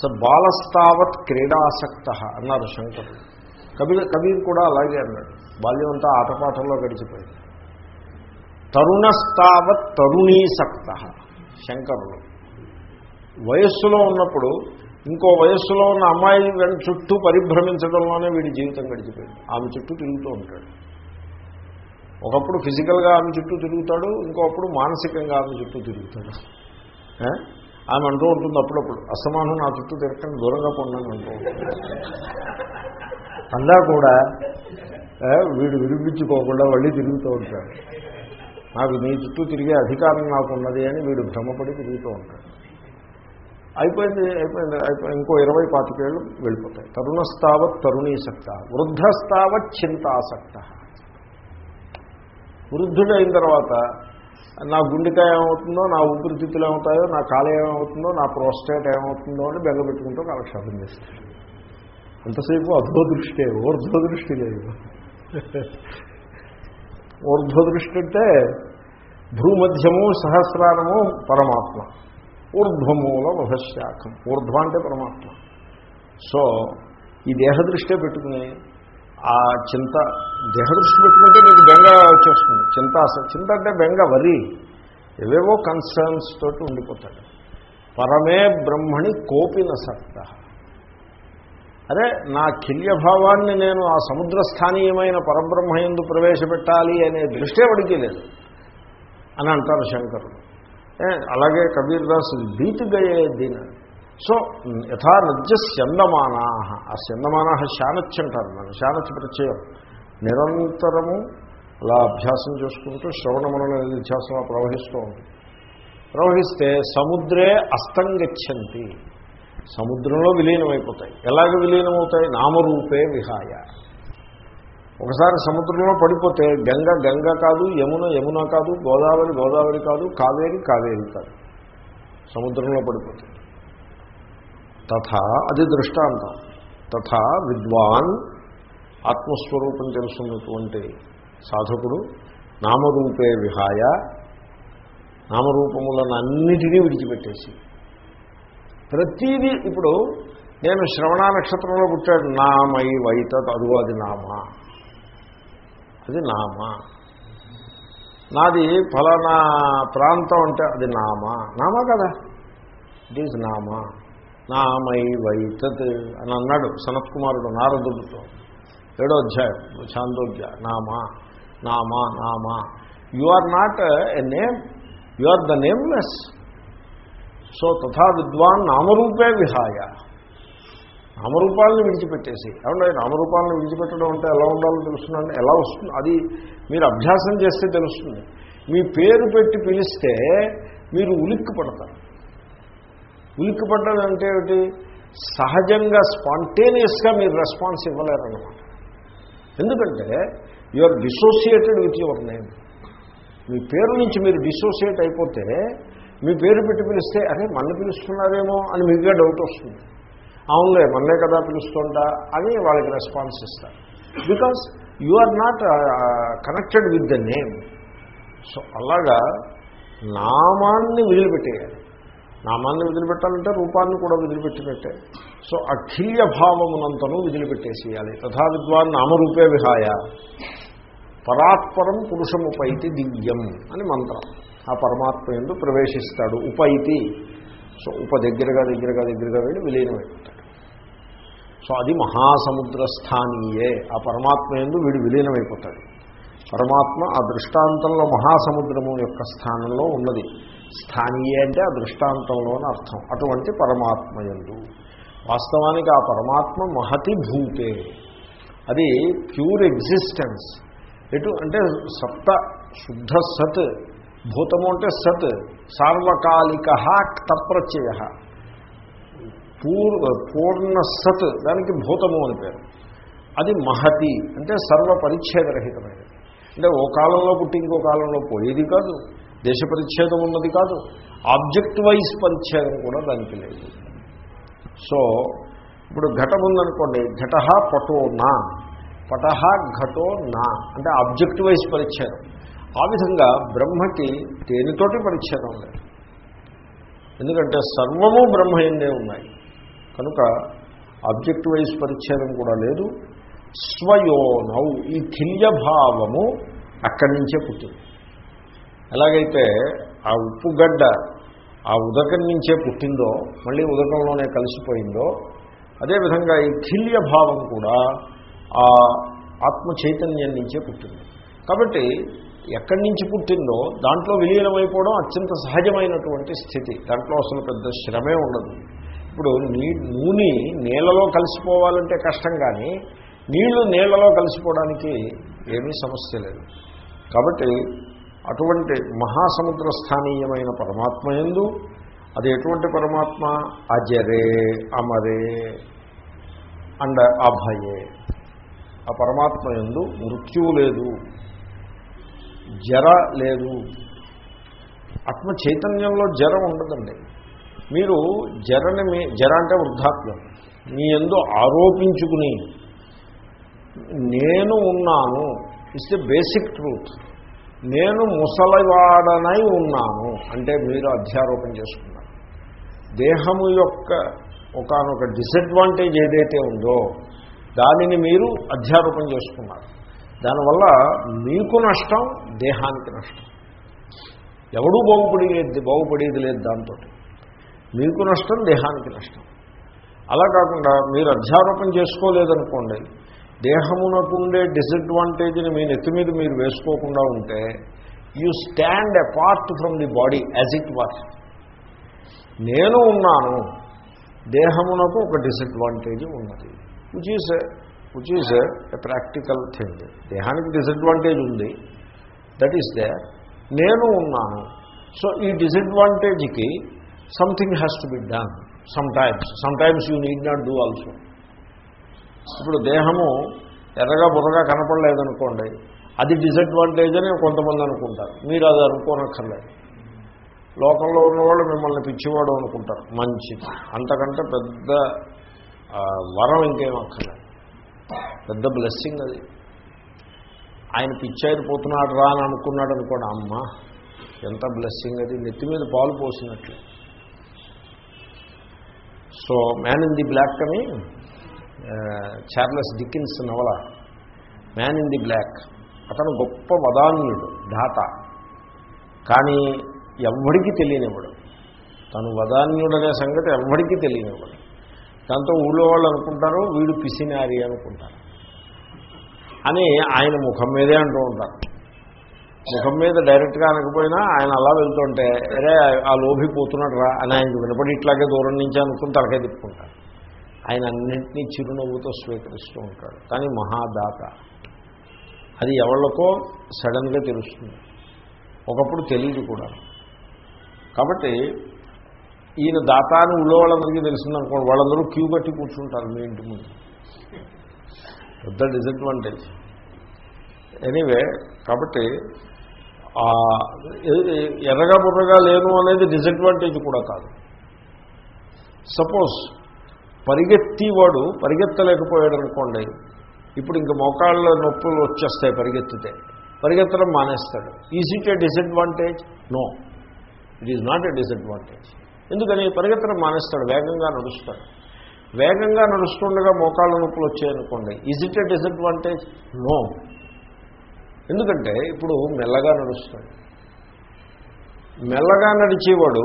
స బాలస్తావత్ క్రీడాసక్త అన్నారు శంకరుడు కబీర్ కబీర్ కూడా అలాగే అన్నాడు. బాల్యం అంతా ఆటపాటల్లో గడిచిపోయింది. తరుణస్తావత్ తరుణీసక్త శంకరుడు వయస్సులో ఉన్నప్పుడు ఇంకో వయస్సులో ఉన్న అమ్మాయి వెంట చుట్టూ పరిభ్రమించడంలోనే వీడి జీవితం గడిచిపోయింది. ఆమె చుట్టూ తిరుగుతూ ఉంటాడు. ఒకప్పుడు ఫిజికల్గా ఆమె చుట్టూ తిరుగుతాడు ఇంకొకప్పుడు మానసికంగా ఆమె చుట్టూ తిరుగుతాడు. ఆమె అంటూ ఉంటుంది అప్పుడప్పుడు అసమానం నా చుట్టూ తిరగకుండా దూరంగా పొందాను అంటూ అందా కూడా వీడు విడిపించుకోకుండా మళ్ళీ తిరుగుతూ ఉంటాడు. నాకు నీ చుట్టూ తిరిగే అధికారం నాకు ఉన్నది అని వీడు భ్రమపడి తిరుగుతూ ఉంటాడు. అయిపోయింది అయిపోయింది అయిపోయింది. ఇంకో ఇరవై పాతికేళ్ళు వెళ్ళిపోతాయి. తరుణస్థావత్ తరుణీసక్త వృద్ధస్థావత్ చింతాసక్త. వృద్ధుడైన తర్వాత నా గుండెకాయ ఏమవుతుందో నా ఊపిరితిత్తులు ఏమవుతాయో నా కాలు ఏమవుతుందో నా ప్రోస్టేట్ ఏమవుతుందో అని బెంగ పెట్టుకుంటూ కాలక్షేపం చేస్తాడు. ఎంతసేపు అధోదృష్టి దృష్టి ఊర్ధ్వ దృష్టి లేదు. ఊర్ధ్వ దృష్టి అంటే భూమధ్యము సహస్రానము పరమాత్మ. ఊర్ధ్వమూల మహశాఖం ఊర్ధ్వ అంటే పరమాత్మ. సో ఈ దేహదృష్టే పెట్టుకుని ఆ చింత దేహదృష్టి పెట్టుకుంటే మీకు బెంగ వచ్చేస్తుంది. చింత చింత అంటే బెంగ వరి. ఏవేవో కన్సర్న్స్ తోటి ఉండిపోతాడు. పరమే బ్రహ్మణి కోపిన సక్త అరే నా కిల్యభావాన్ని నేను ఆ సముద్ర స్థానీయమైన పరబ్రహ్మ ఎందు ప్రవేశపెట్టాలి అనే దృష్టే వాడికి లేదు అని అంటారు శంకరుడు. అలాగే కబీర్దాస్ బీతి బీతిగయే దీని సో యథా నద్య స్యందమానా ఆ స్యందమానా శానచ్చి అంటారు నన్ను. శానచ్చి ప్రత్యయం నిరంతరము అలా అభ్యాసం చేసుకుంటూ శ్రవణమనల నిధ్యాసం ప్రవహిస్తూ ఉంటుంది ప్రవహిస్తే సముద్రే అస్తంగచ్చంతి సముద్రంలో విలీనమైపోతాయి. ఎలాగ విలీనమవుతాయి? నామరూపే విహాయ. ఒకసారి సముద్రంలో పడిపోతే గంగ గంగ కాదు యమున యమున కాదు గోదావరి గోదావరి కాదు కావేరి కావేరి కాదు. సముద్రంలో పడిపోతుంది తథా అది దృష్టాంతం. తథా విద్వాన్ ఆత్మస్వరూపం తెలుసున్నటువంటి సాధకుడు నామరూపే విహాయ నామరూపములను అన్నిటినీ విడిచిపెట్టేసి. ప్రతీది ఇప్పుడు నేను శ్రవణ నక్షత్రంలో పుట్టాడు. నామై వైత అదుగో అది నామా. అది నామా. నాది ఫలానా ప్రాంతం అంటే అది నామా. నామా కదా. ఇట్ ఈజ్ నామా. నామై వైతత్ అని అన్నాడు సనత్ కుమారుడు నారదుడితో. ఏడో అధ్యాయం చాందోగ్య నామా నామా Nama. You are not a name you are the nameless so తథా విద్వాన్ నామరూపే విహాయ. నామరూపాలను విడిచిపెట్టేసి. ఏమంటే నామరూపాలను విడిచిపెట్టడం అంటే ఎలా ఉండాలో తెలుస్తుందండి? ఎలా వస్తుంది? అది మీరు అభ్యాసం చేస్తే తెలుస్తుంది. మీ పేరు పెట్టి పిలిస్తే మీరు ఉలిక్కి పడతారు ఉలిక్కి పడ్డం అంటే ఏమిటి? సహజంగా స్పాంటేనియస్గా మీరు రెస్పాన్స్ ఇవ్వలేరన్నమాట. ఎందుకంటే you are dissociated with your name. మీ పేరు నుంచి మీరు డిసోసియేట్ అయిపోతే మీ పేరు పెట్టి పిలిస్తే అరే మన పిలుస్తున్నారేమో అని మీకుగా డౌట్ వస్తుంది. అవునులే మన్నే కదా పిలుస్తుంటా అని వాళ్ళకి రెస్పాన్స్ ఇస్తారు. Because you are not connected with the name so అలాగా నామాన్ని వదిలిపెట్టేయాలి నామాన్ని వదిలిపెట్టాలంటే రూపాన్ని కూడా వదిలిపెట్టినట్టే. సో అఖిల్య భావమునంతను వదిలిపెట్టేసేయాలి. తథా విద్వాన్ నామరూపే విహాయ. పరాత్పరం పురుషముపైతి దివ్యం అని మంత్రం. ఆ పరమాత్మ ఎందు ప్రవేశిస్తాడు. ఉపైతి. సో ఉప దగ్గరగా దగ్గరగా దగ్గరగా వెళ్ళి విలీనమైపోతాడు సో అది మహాసముద్ర స్థానీయే ఆ పరమాత్మ ఎందు వీడు విలీనమైపోతాడు పరమాత్మ ఆ దృష్టాంతంలో మహాసముద్రము యొక్క స్థానంలో ఉన్నది. స్థానీయే అంటే ఆ దృష్టాంతంలో అని అర్థం. అటువంటి పరమాత్మయందు వాస్తవానికి ఆ పరమాత్మ మహతి భూతే. అది ప్యూర్ ఎగ్జిస్టెన్స్. ఎటు అంటే సప్త శుద్ధ సత్ భూతము అంటే సత్ సార్వకాలిక క్తప్రత్యయ పూర్ పూర్ణ సత్ దానికి భూతము అని పేరు. అది మహతి అంటే సర్వ పరిచ్ఛేదరహితమైనది. అంటే ఓ కాలంలో పుట్టి ఇంకో కాలంలో పోయేది కాదు. దేశ పరిచ్ఛేదం ఉన్నది కాదు. ఆబ్జెక్ట్ వైజ్ పరిచ్ఛేదం కూడా దానికి లేదు. సో ఇప్పుడు ఘటం ఉందనుకోండి ఘట పటో నా పట ఘటో నా అంటే ఆబ్జెక్ట్ వైజ్ పరిచ్ఛేదం. ఆ విధంగా బ్రహ్మకి దేనితోటి పరిచ్ఛేదం లేదు? ఎందుకంటే సర్వము బ్రహ్మ ఎందే ఉన్నాయి. కనుక ఆబ్జెక్ట్ వైజ్ పరిచ్ఛేదం కూడా లేదు. స్వయోనౌ ఈ తిల్యభావము అక్కడి నుంచే పుట్టింది. ఎలాగైతే ఆ ఉప్పుగడ్డ ఆ ఉదకం నుంచే పుట్టిందో మళ్ళీ ఉదకంలోనే కలిసిపోయిందో అదేవిధంగా ఈ కిల్య భావం కూడా ఆ ఆత్మ చైతన్యం నుంచే పుట్టింది. కాబట్టి ఎక్కడి నుంచి పుట్టిందో దాంట్లో విలీనమైపోవడం అత్యంత సహజమైనటువంటి స్థితి. దాంట్లో అసలు పెద్ద శ్రమే ఉండదు. ఇప్పుడు నీ నూనె నీళ్ళలో కలిసిపోవాలంటే కష్టం కానీ నీళ్ళు నీళ్ళలో కలిసిపోవడానికి ఏమీ సమస్య లేదు. కాబట్టి అటువంటి మహాసముద్ర స్థానీయమైన పరమాత్మ ఎందు అది ఎటువంటి పరమాత్మ? అజరే అమరే అండ్ అభయే. ఆ పరమాత్మ ఎందు మృత్యువు లేదు జర లేదు. ఆత్మ చైతన్యంలో జర ఉండదండి. మీరు జరని మీ జర అంటే వృద్ధాత్మ్యం మీ ఎందు ఆరోపించుకుని నేను ఉన్నాను ఇట్స్ ద బేసిక్ ట్రూత్. నేను ముసలివాడనై ఉన్నాను. అంటే మీరు అధ్యారోపణ చేసుకున్నారు. దేహము యొక్క ఒకనొక డిసడ్వాంటేజ్ ఏదైతే ఉందో దానిని మీరు అధ్యారోపణ చేసుకున్నారు. దానివల్ల మీకు నష్టం దేహానికి నష్టం. ఎవడూ బాగుపడేది బాగుపడేది లేదు దాంతో మీకు నష్టం దేహానికి నష్టం. అలా కాకుండా మీరు అధ్యారోపణ చేసుకోలేదనుకోండి దేహమునకుండే డిసడ్వాంటేజ్ని మీ నెత్తి మీద మీరు వేసుకోకుండా ఉంటే you stand apart from the body as it was నేను ఉన్నాను దేహమునకు ఒక డిసడ్వాంటేజ్ ఉన్నది. Which is which is a practical thing దేహానికి డిసడ్వాంటేజ్ ఉంది. దట్ ఈస్ దే నేను ఉన్నాను. సో ఈ డిసడ్వాంటేజ్కి something has to be done sometimes sometimes you need not do also ఇప్పుడు దేహము ఎర్రగా బుర్రగా కనపడలేదనుకోండి అది డిసడ్వాంటేజ్ అని కొంతమంది అనుకుంటారు. మీరు అది అనుకోనక్కర్లేదు. లోకంలో ఉన్నవాళ్ళు మిమ్మల్ని పిచ్చివాడు అనుకుంటారు. మంచిది. అంతకంటే పెద్ద వరం ఇంకేం అక్కర్లేదు. పెద్ద బ్లెస్సింగ్ అది. ఆయన పిచ్చైపోతున్నాడు రా అని అనుకున్నాడు అనుకోండి అమ్మ ఎంత బ్లెస్సింగ్ అది. నెత్తి మీద పాలు పోసినట్లు. So man in the black అని చార్లెస్ డికిన్స్ నవల మ్యాన్ ఇన్ ది బ్లాక్. అతను గొప్ప వదాన్యుడు ధాత. కానీ ఎవ్వడికి తెలియనివ్వడు. తను వదాన్యుడనే సంగతి ఎవ్వడికి తెలియనివ్వడు. దాంతో ఊళ్ళో వాళ్ళు అనుకుంటారు వీడు పిసినారి అనుకుంటారు. అని ఆయన ముఖం మీదే అంటూ ఉంటారు. ముఖం మీద డైరెక్ట్గా అనకపోయినా ఆయన అలా వెళ్తుంటే అరే ఆ లోభి పోతున్నాడు రా అని ఆయనకు వినపడి ఇట్లాగే దూరం నుంచి అనుకుని తలకే తిప్పుకుంటారు. ఆయన అన్నింటినీ చిరునవ్వుతో స్వీకరిస్తూ ఉంటాడు. కానీ మహాదాత. అది ఎవరికో సడన్గా తెలుస్తుంది. ఒకప్పుడు తెలియదు కూడా. కాబట్టి ఈయన దాత అని ఊళ్ళో వాళ్ళందరికీ తెలిసిందనుకోండి వాళ్ళందరూ క్యూ కట్టి కూర్చుంటారు మీ ఇంటి ముందు. పెద్ద డిసడ్వాంటేజ్ ఎనీవే కాబట్టి ఎర్రగా బుర్రగా లేను అనేది డిసడ్వాంటేజ్ కూడా కాదు. సపోజ్ పరిగెత్తివాడు పరిగెత్తలేకపోయాడు అనుకోండి ఇప్పుడు ఇంక మోకాళ్ళ నొప్పులు వచ్చేస్తాయి పరిగెత్తితే. పరిగెత్తడం మానేస్తాడు. Is it a disadvantage no it is not a disadvantage ఎందుకని? పరిగెత్తడం మానేస్తాడు. వేగంగా నడుస్తాడు. వేగంగా నడుస్తుండగా మోకాళ్ళ నొప్పులు వచ్చాయనుకోండి. Is it a disadvantage no ఎందుకంటే ఇప్పుడు మెల్లగా నడుస్తాడు. మెల్లగా నడిచేవాడు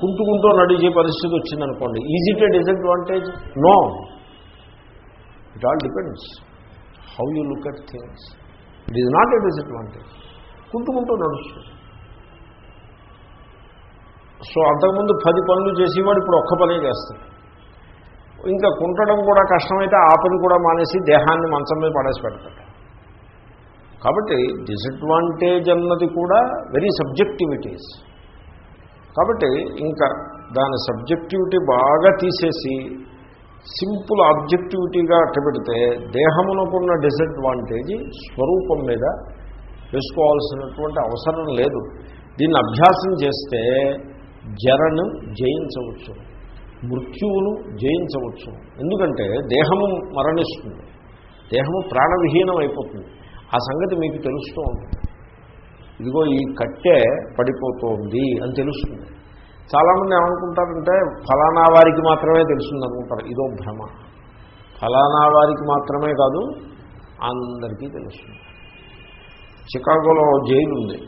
కుంటుకుంటూ నడిచే పరిస్థితి వచ్చిందనుకోండి is it a disadvantage no it all depends how you look at things it is not a disadvantage కుంటుకుంటూ నడుస్తుంది. సో అంతకుముందు పది పనులు చేసేవాడు ఇప్పుడు ఒక్క పనే చేస్తాడు. ఇంకా కుంటడం కూడా కష్టమైతే ఆ పని కూడా మానేసి దేహాన్ని మంచం మీద పడేసి పెడతాడు. కాబట్టి డిసడ్వాంటేజ్ అన్నది కూడా వెరీ సబ్జెక్టివిటీస్ కాబట్టి ఇంకా దాని సబ్జెక్టివిటీ బాగా తీసేసి సింపుల్ ఆబ్జెక్టివిటీగా అట్టబెడితే దేహమునకున్న డిసడ్వాంటేజ్ స్వరూపం మీద వేసుకోవాల్సినటువంటి అవసరం లేదు. దీన్ని అభ్యాసం చేస్తే జరను జయించవచ్చు మృత్యువును జయించవచ్చు. ఎందుకంటే దేహము మరణిస్తుంది దేహము ప్రాణవిహీనం అయిపోతుంది ఆ సంగతి మీకు తెలుస్తూ ఉంటుంది. ఇదిగో ఈ కట్టె పడిపోతోంది అని తెలుస్తుంది. చాలామంది ఏమనుకుంటారంటే ఫలానా వారికి మాత్రమే తెలుస్తుంది అనుకుంటారు. ఇదో భ్రమ. ఫలానా వారికి మాత్రమే కాదు అందరికీ తెలుస్తుంది. చికాగోలో జైలు ఉంది.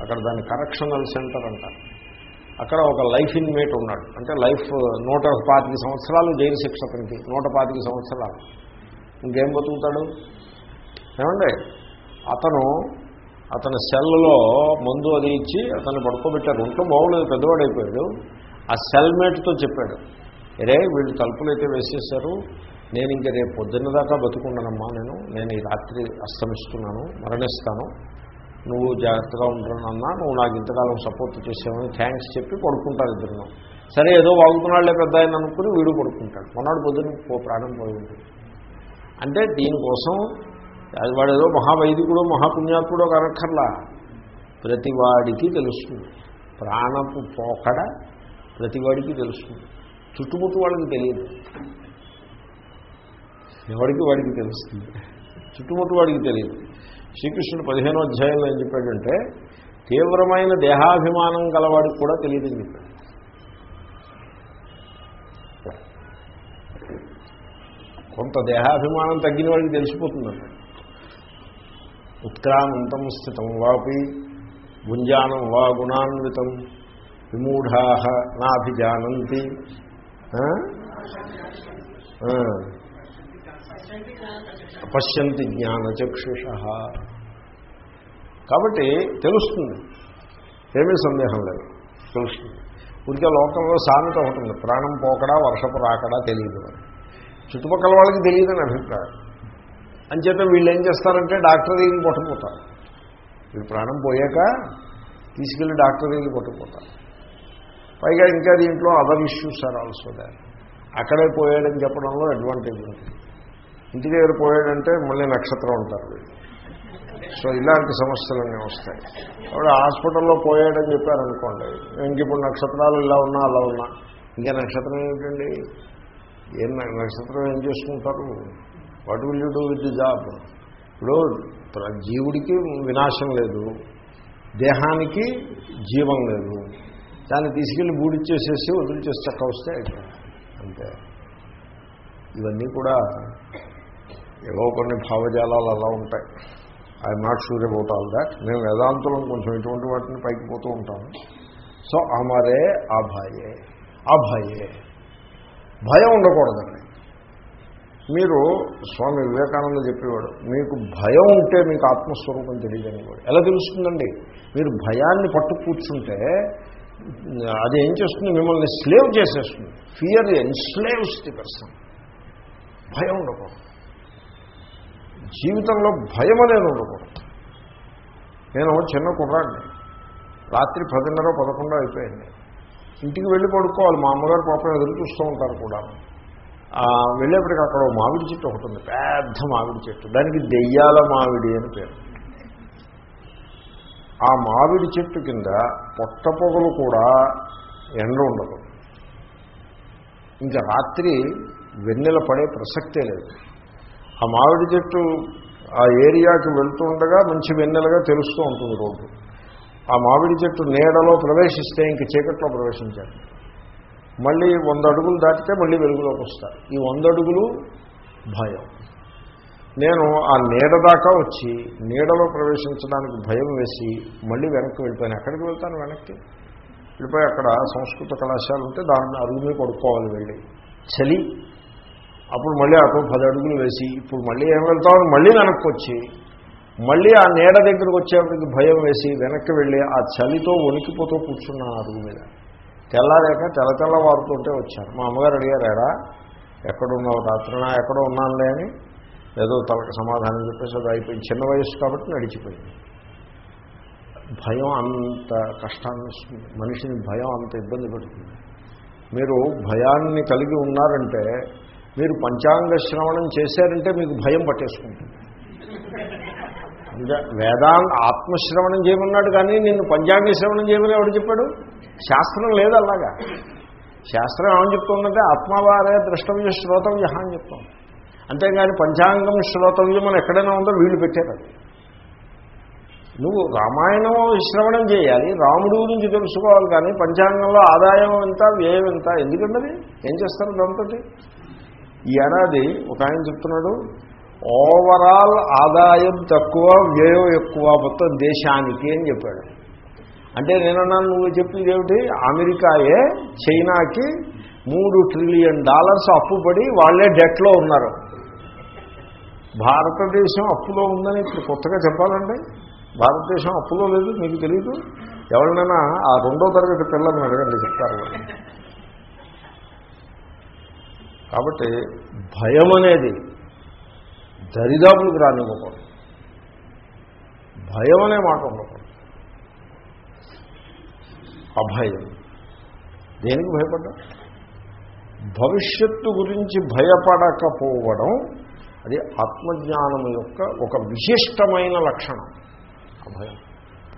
అక్కడ దాని కరెక్షనల్ సెంటర్ అంటారు. అక్కడ ఒక లైఫ్ ఇన్మేట్ ఉన్నాడు. అంటే లైఫ్ నూట పాతిక సంవత్సరాలు జైలు శిక్ష తనకి. నూట పాతిక సంవత్సరాలు. ఇంకేం బతుకుతాడు? ఏమండి? అతను అతని సెల్లో మందు అది ఇచ్చి అతను పడుకోబెట్టారు ఒంట్లో బాగులేదు పెద్దవాడైపోయాడు. ఆ సెల్మేట్తో చెప్పాడు అరే వీళ్ళు తలుపులు అయితే వేసేసారు నేను ఇంక రేపు పొద్దున్న దాకా బతుకున్నానమ్మా నేను. నేను ఈ రాత్రి అస్తమిస్తున్నాను మరణిస్తాను. నువ్వు జాగ్రత్తగా ఉంటానన్నా నువ్వు నాకు ఇంతకాలం సపోర్ట్ చేసావని థ్యాంక్స్ చెప్పి పడుకుంటారు ఇద్దరు. సరే ఏదో వాగుతున్నాళ్ళే పెద్ద ఆయన అనుకుని వీడు పడుకుంటాడు. మొన్నటి పొద్దున ప్రాణం పోయి ఉంటుంది అంటే దీనికోసం వాడు ఏదో మహావైదికుడు మహాపుణ్యాత్ముడో కనక్కర్లా. ప్రతివాడికి తెలుస్తుంది. ప్రాణపు పోకడ ప్రతివాడికి తెలుస్తుంది. చుట్టుముట్టు వాళ్ళకి తెలియదు. ఎవరికి వాడికి తెలుస్తుంది? చుట్టుముట్టు వాడికి తెలియదు. శ్రీకృష్ణుడు పదిహేనో అధ్యాయంలో ఏం చెప్పాడంటే తీవ్రమైన దేహాభిమానం గలవాడికి కూడా తెలియదని చెప్పాడు. కొంత దేహాభిమానం తగ్గిన వాడికి తెలిసిపోతుందండి ఉత్క్రాంతం స్థితం వాపి గుంజానం వా గుణాన్వితం విమూఢా నాభిజానంతి. పశ్యంతి జ్ఞానచక్షుష. కాబట్టి తెలుస్తుంది. ఏమీ సందేహం లేదు. తెలుస్తుంది. ఉడికే లోకంలో సామెత ఉంటుంది ప్రాణం పోకడా వర్షపు రాకడా తెలియదు. చుట్టుపక్కల వాళ్ళకి తెలియదని అభిప్రాయం. అంచేత వీళ్ళు ఏం చేస్తారంటే డాక్టర్ దగ్గరికి పట్టుకుపోతారు వీళ్ళు ప్రాణం పోయాక తీసుకెళ్ళి డాక్టర్ దగ్గరికి పట్టుకుపోతారు పైగా ఇంకా దీంట్లో other issues are also that అక్కడే పోయాడని చెప్పడంలో అడ్వాంటేజ్ ఉంటుంది ఇంటి దగ్గర పోయాడంటే మళ్ళీ నక్షత్రం ఉంటారు వీళ్ళు. సో ఇలాంటి సమస్యలన్నీ వస్తాయి. కాబట్టి హాస్పిటల్లో పోయాడని చెప్పారనుకోండి ఇంక ఇప్పుడు నక్షత్రాలు ఇలా ఉన్నా అలా ఉన్నా. ఇంకా నక్షత్రం ఏమిటండి? ఏం నక్షత్రం ఏం చేసుకుంటారు? What will you do with the job? ఇప్పుడు జీవుడికి వినాశం లేదు. దేహానికి జీవం లేదు. దాన్ని తీసుకెళ్ళి బూడిచ్చేసేసి వదిలిచేసి చక్క వస్తే అంతే. ఇవన్నీ కూడా ఏవో కొన్ని భావజాలాలు అలా ఉంటాయి. I'm not sure about all that మేము వేదాంతులం కొంచెం ఇటువంటి వాటిని పైకి పోతూ ఉంటాము సో అమరే ఆ అభయే. భయం ఉండకూడదండి. మీరు స్వామి వివేకానంద చెప్పేవాడు మీకు భయం ఉంటే మీకు ఆత్మస్వరూపం తెలియదనేవాడు ఎలా తెలుస్తుందండి? మీరు భయాన్ని పట్టు కూర్చుంటే అది ఏం చేస్తుంది? మిమ్మల్ని స్లేవ్ చేసేస్తుంది. ఫియర్ ఎన్స్లేవ్స్ ది పర్సన్ భయం ఉండకూడదు. జీవితంలో భయం అనేది ఉండకూడదు. నేను చిన్న కుర్రాడిని. రాత్రి పదిన్నర పదకొండో అయిపోయింది. ఇంటికి వెళ్ళి పడుకోవాలి. మా అమ్మగారు పాపం ఎదురు చూస్తూ ఉంటారు కూడా. వెళ్ళేప్పటికి అక్కడ మామిడి చెట్టు ఒకటి ఉంది. పెద్ద మామిడి చెట్టు. దానికి దెయ్యాల మామిడి అని పేరు. ఆ మామిడి చెట్టు కింద పొట్ట పొగలు కూడా ఎండ ఉండదు ఇంకా రాత్రి వెన్నెల పడే ప్రసక్తే లేదు. ఆ మామిడి చెట్టు ఆ ఏరియాకి వెళ్తుండగా మంచి వెన్నెలగా తెలుస్తూ ఉంటుంది రోడ్డు ఆ మామిడి చెట్టు నీడలో ప్రవేశిస్తే ఇంక చీకట్లో ప్రవేశించారు. మళ్ళీ వంద అడుగులు దాటితే మళ్ళీ వెలుగులోకి వస్తారు. ఈ వంద అడుగులు భయం. నేను ఆ నీడ దాకా వచ్చి నీడలో ప్రవేశించడానికి భయం వేసి మళ్ళీ వెనక్కి వెళ్ళిపోయాను. ఎక్కడికి వెళ్తాను వెనక్కి? వెళ్ళిపోయి అక్కడ సంస్కృత కళాశాల ఉంటే దాన్ని అడుగు మీద పడుకోవాలి వెళ్ళి. చలి. అప్పుడు మళ్ళీ అటు పది అడుగులు వేసి ఇప్పుడు మళ్ళీ ఏం వెళ్తామని మళ్ళీ వెనక్కి వచ్చి మళ్ళీ ఆ నీడ దగ్గరికి వచ్చేప్పటికి భయం వేసి వెనక్కి వెళ్ళి ఆ చలితో వణికిపోతూ కూర్చున్నాను అరుగు అడుగు మీద. తెల్లారాక తెల్ల తెల్లవారుతుంటే వచ్చాను. మా అమ్మగారు అడిగారు ఎరా ఎక్కడున్నావు రాత్రినా? ఎక్కడ ఉన్నానులే అని. ఏదో తలకు సమాధానం చెప్పేసి అది అయిపోయింది. చిన్న వయసు కాబట్టి నడిచిపోయింది. భయం అంత కష్టాన్ని ఇస్తుంది మనిషిని భయం అంత ఇబ్బంది పెడుతుంది. మీరు భయాన్ని కలిగి ఉన్నారంటే మీరు పంచాంగ శ్రవణం చేశారంటే మీకు భయం పట్టేసుకుంటుంది. వేదాంత ఆత్మశ్రవణం చేయమన్నాడు కానీ నిన్ను పంచాంగ శ్రవణం చేయమని ఎవడు చెప్పాడు? శాస్త్రం లేదు అలాగా. శాస్త్రం ఏమని చెప్తుందంటే ఆత్మవారే ద్రష్టవ్య శ్రోతవ్య అని చెప్తాం అంతేగాని పంచాంగం శ్రోతవ్యం అని ఎక్కడైనా ఉందో వీళ్ళు పెట్టారు నువ్వు రామాయణం శ్రవణం చేయాలి రాముడు గురించి తెలుసుకోవాలి కానీ పంచాంగంలో ఆదాయం ఎంత వ్యయం ఎంత? ఎందుకంటే ఏం చేస్తారు దాంతో ఈ ఏడాది ఒక ఆయన చెప్తున్నాడు ఓవరాల్ ఆదాయం తక్కువ వ్యయం ఎక్కువ మొత్తం దేశానికి అని చెప్పాడు. అంటే నేనన్నాను నువ్వు చెప్పింది ఏమిటి? అమెరికాయే చైనాకి మూడు ట్రిలియన్ డాలర్స్ అప్పుపడి వాళ్ళే డెట్లో ఉన్నారు. భారతదేశం అప్పులో ఉందని ఇప్పుడు కొత్తగా చెప్పాలండి. భారతదేశం అప్పులో లేదు మీకు తెలియదు ఎవరినైనా ఆ రెండో తరగతి పిల్లల్ని అడగండి చెప్తారు. కాబట్టి భయం అనేది దరిదాపులకు రానివ్వకూడదు భయం అనే మాట ఉండకూడదు. అభయం. దేనికి భయపడ్డా? భవిష్యత్తు గురించి భయపడకపోవడం అది ఆత్మజ్ఞానం యొక్క ఒక విశిష్టమైన లక్షణం. అభయం.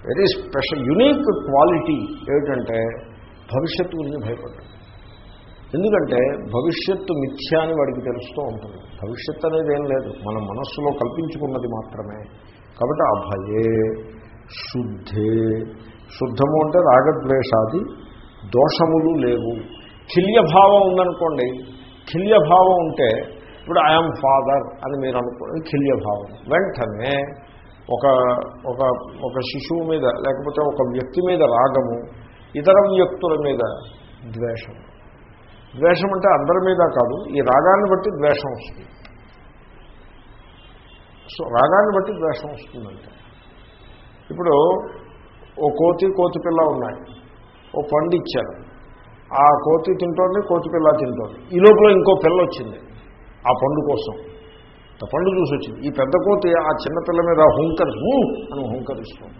వెరీ స్పెషల్ యునీక్ క్వాలిటీ ఏమిటంటే భవిష్యత్తు గురించి భయపడ్డాం. ఎందుకంటే భవిష్యత్తు మిథ్య అని వాడికి తెలుస్తూ ఉంటుంది. భవిష్యత్తు అనేది ఏం లేదు. మన మనస్సులో కల్పించుకున్నది మాత్రమే. కాబట్టి అభయే శుద్ధే. శుద్ధము అంటే రాగద్వేషాది దోషములు లేవు. కిల్యభావం ఉందనుకోండి కిల్యభావం ఉంటే ఇప్పుడు ఐఎమ్ ఫాదర్ అని మీరు అనుకోండి కిల్యభావం. వెంటనే ఒక ఒక ఒక శిశువు మీద లేకపోతే ఒక వ్యక్తి మీద రాగము ఇతర వ్యక్తుల మీద ద్వేషం ద్వేషం అంటే అందరి మీద కాదు ఈ రాగాన్ని బట్టి ద్వేషం వస్తుంది. సో రాగాన్ని బట్టి ద్వేషం వస్తుందంటే. ఇప్పుడు ఓ కోతి కోతి పిల్ల ఉన్నాయి. ఓ పండు ఇచ్చారు. ఆ కోతి తింటోంది కోతి పిల్ల తింటోంది. ఈ లోపల ఇంకో పిల్ల వచ్చింది ఆ పండు కోసం. ఆ పండు చూసి వచ్చింది. ఈ పెద్ద కోతి ఆ చిన్న పిల్ల మీద హుంకర్ హూ అని హుంకరిస్తుంది.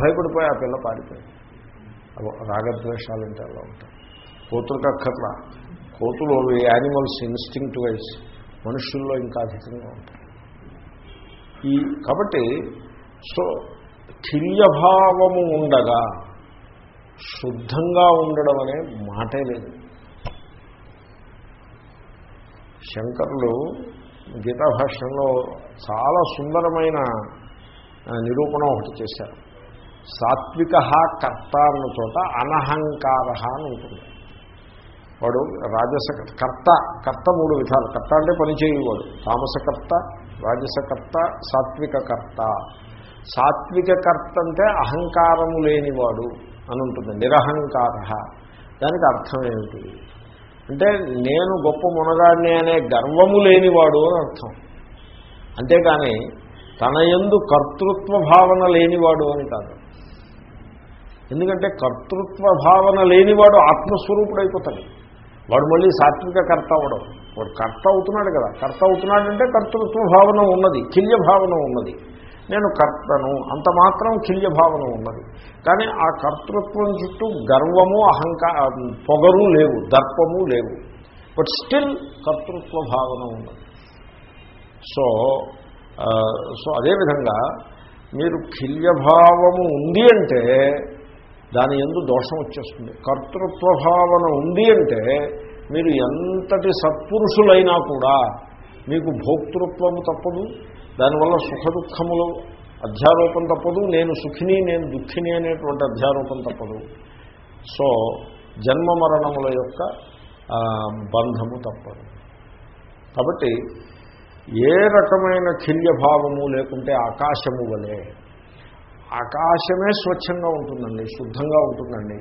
భయపడిపోయి ఆ పిల్ల పారిపోయింది. రాగద్వేషాలు అంటే అలా ఉంటాయి. కోతులకు అక్కర్లా కోతులు అవి యానిమల్స్ ఇన్స్టింక్ట్ వైజ్ మనుషుల్లో ఇంకా అధికంగా ఉంటాయి. ఈ కాబట్టి సో కిల్యభావము ఉండగా శుద్ధంగా ఉండడం అనే మాటే లేదు. శంకరులు గీతాభాష్యంలో చాలా సుందరమైన నిరూపణ ఒకటి చేశారు. సాత్విక కర్త అన్న చోట అనహంకార అని ఉంటుంది. వాడు రాజస కర్త కర్త మూడు విధాలు. కర్త అంటే పనిచేయవాడు తామసకర్త రాజసకర్త సాత్విక కర్త సాత్విక కర్త అంటే అహంకారము లేనివాడు అని ఉంటుంది నిరహంకార. దానికి అర్థం ఏమిటి? అంటే నేను గొప్ప మునగాడిని అనే గర్వము లేనివాడు అని అర్థం. అంతేకాని తన ఎందు కర్తృత్వ భావన లేనివాడు అని కాదు. ఎందుకంటే కర్తృత్వ భావన లేనివాడు ఆత్మస్వరూపుడైపోతాడు. వాడు మళ్ళీ సాత్విక కర్త అవడం వాడు కర్త అవుతున్నాడు కదా. కర్త అవుతున్నాడంటే కర్తృత్వ భావన ఉన్నది కిల్య భావన ఉన్నది. నేను కర్తను అంత మాత్రం కిల్య భావన ఉన్నది. కానీ ఆ కర్తృత్వం చుట్టూ గర్వము అహంకార పొగరు లేవు దర్పము లేవు. బట్ స్టిల్ కర్తృత్వ భావన ఉన్నది. సో సో అదేవిధంగా మీరు కిల్యభావము ఉంది అంటే దాని ఎందు దోషం వచ్చేస్తుంది. కర్తృత్వ భావన ఉంది అంటే మీరు ఎంతటి సత్పురుషులైనా కూడా మీకు భోక్తృత్వము తప్పదు దానివల్ల సుఖ దుఃఖములు అధ్యారోపం తప్పదు నేను సుఖిని నేను దుఃఖిని అనేటువంటి అధ్యారోపం తప్పదు. సో జన్మ మరణముల యొక్క బంధము తప్పదు. కాబట్టి ఏ రకమైన కిల్యభావము లేకుంటే ఆకాశము వలే ఆకాశమే స్వచ్ఛంగా ఉంటుందండి శుద్ధంగా ఉంటుందండి.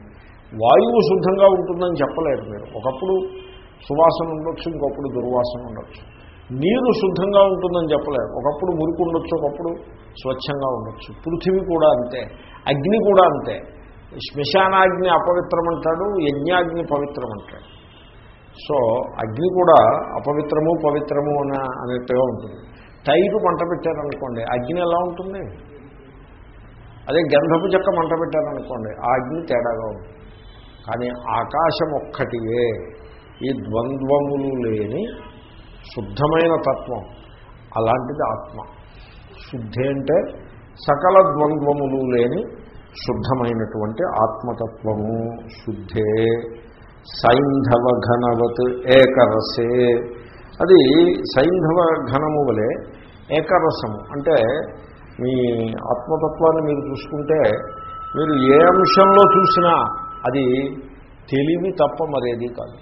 వాయువు శుద్ధంగా ఉంటుందని చెప్పలేరు మీరు. ఒకప్పుడు సువాసన ఉండొచ్చు ఇంకొకప్పుడు దుర్వాసన ఉండొచ్చు. నీరు శుద్ధంగా ఉంటుందని చెప్పలేరు. ఒకప్పుడు మురికి ఉండొచ్చు ఒకప్పుడు స్వచ్ఛంగా ఉండొచ్చు. పృథివీ కూడా అంతే అగ్ని కూడా అంతే. శ్మశానాగ్ని అపవిత్రం అంటాడు యజ్ఞాగ్ని పవిత్రం అంటాడు సో అగ్ని కూడా అపవిత్రము పవిత్రము అనే అనేట్టుగా ఉంటుంది. టైరు పంట పెట్టారనుకోండి అగ్ని ఎలా ఉంటుంది? అదే గంధపు చెక్క మంట పెట్టారనుకోండి ఆ అగ్ని తేడాగా ఉంది కానీ ఆకాశం ఒక్కటియే ఈ ద్వంద్వములు లేని శుద్ధమైన తత్వం అలాంటిది ఆత్మ. శుద్ధి అంటే సకల ద్వంద్వములు లేని శుద్ధమైనటువంటి ఆత్మతత్వము. శుద్ధే సైంధవ ఘనవత్ ఏకరసే. అది సైంధవ ఘనము వలె ఏకరసము. అంటే మీ ఆత్మతత్వాన్ని మీరు చూసుకుంటే మీరు ఏ అంశంలో చూసినా అది తెలివి తప్ప మరేది కాదు.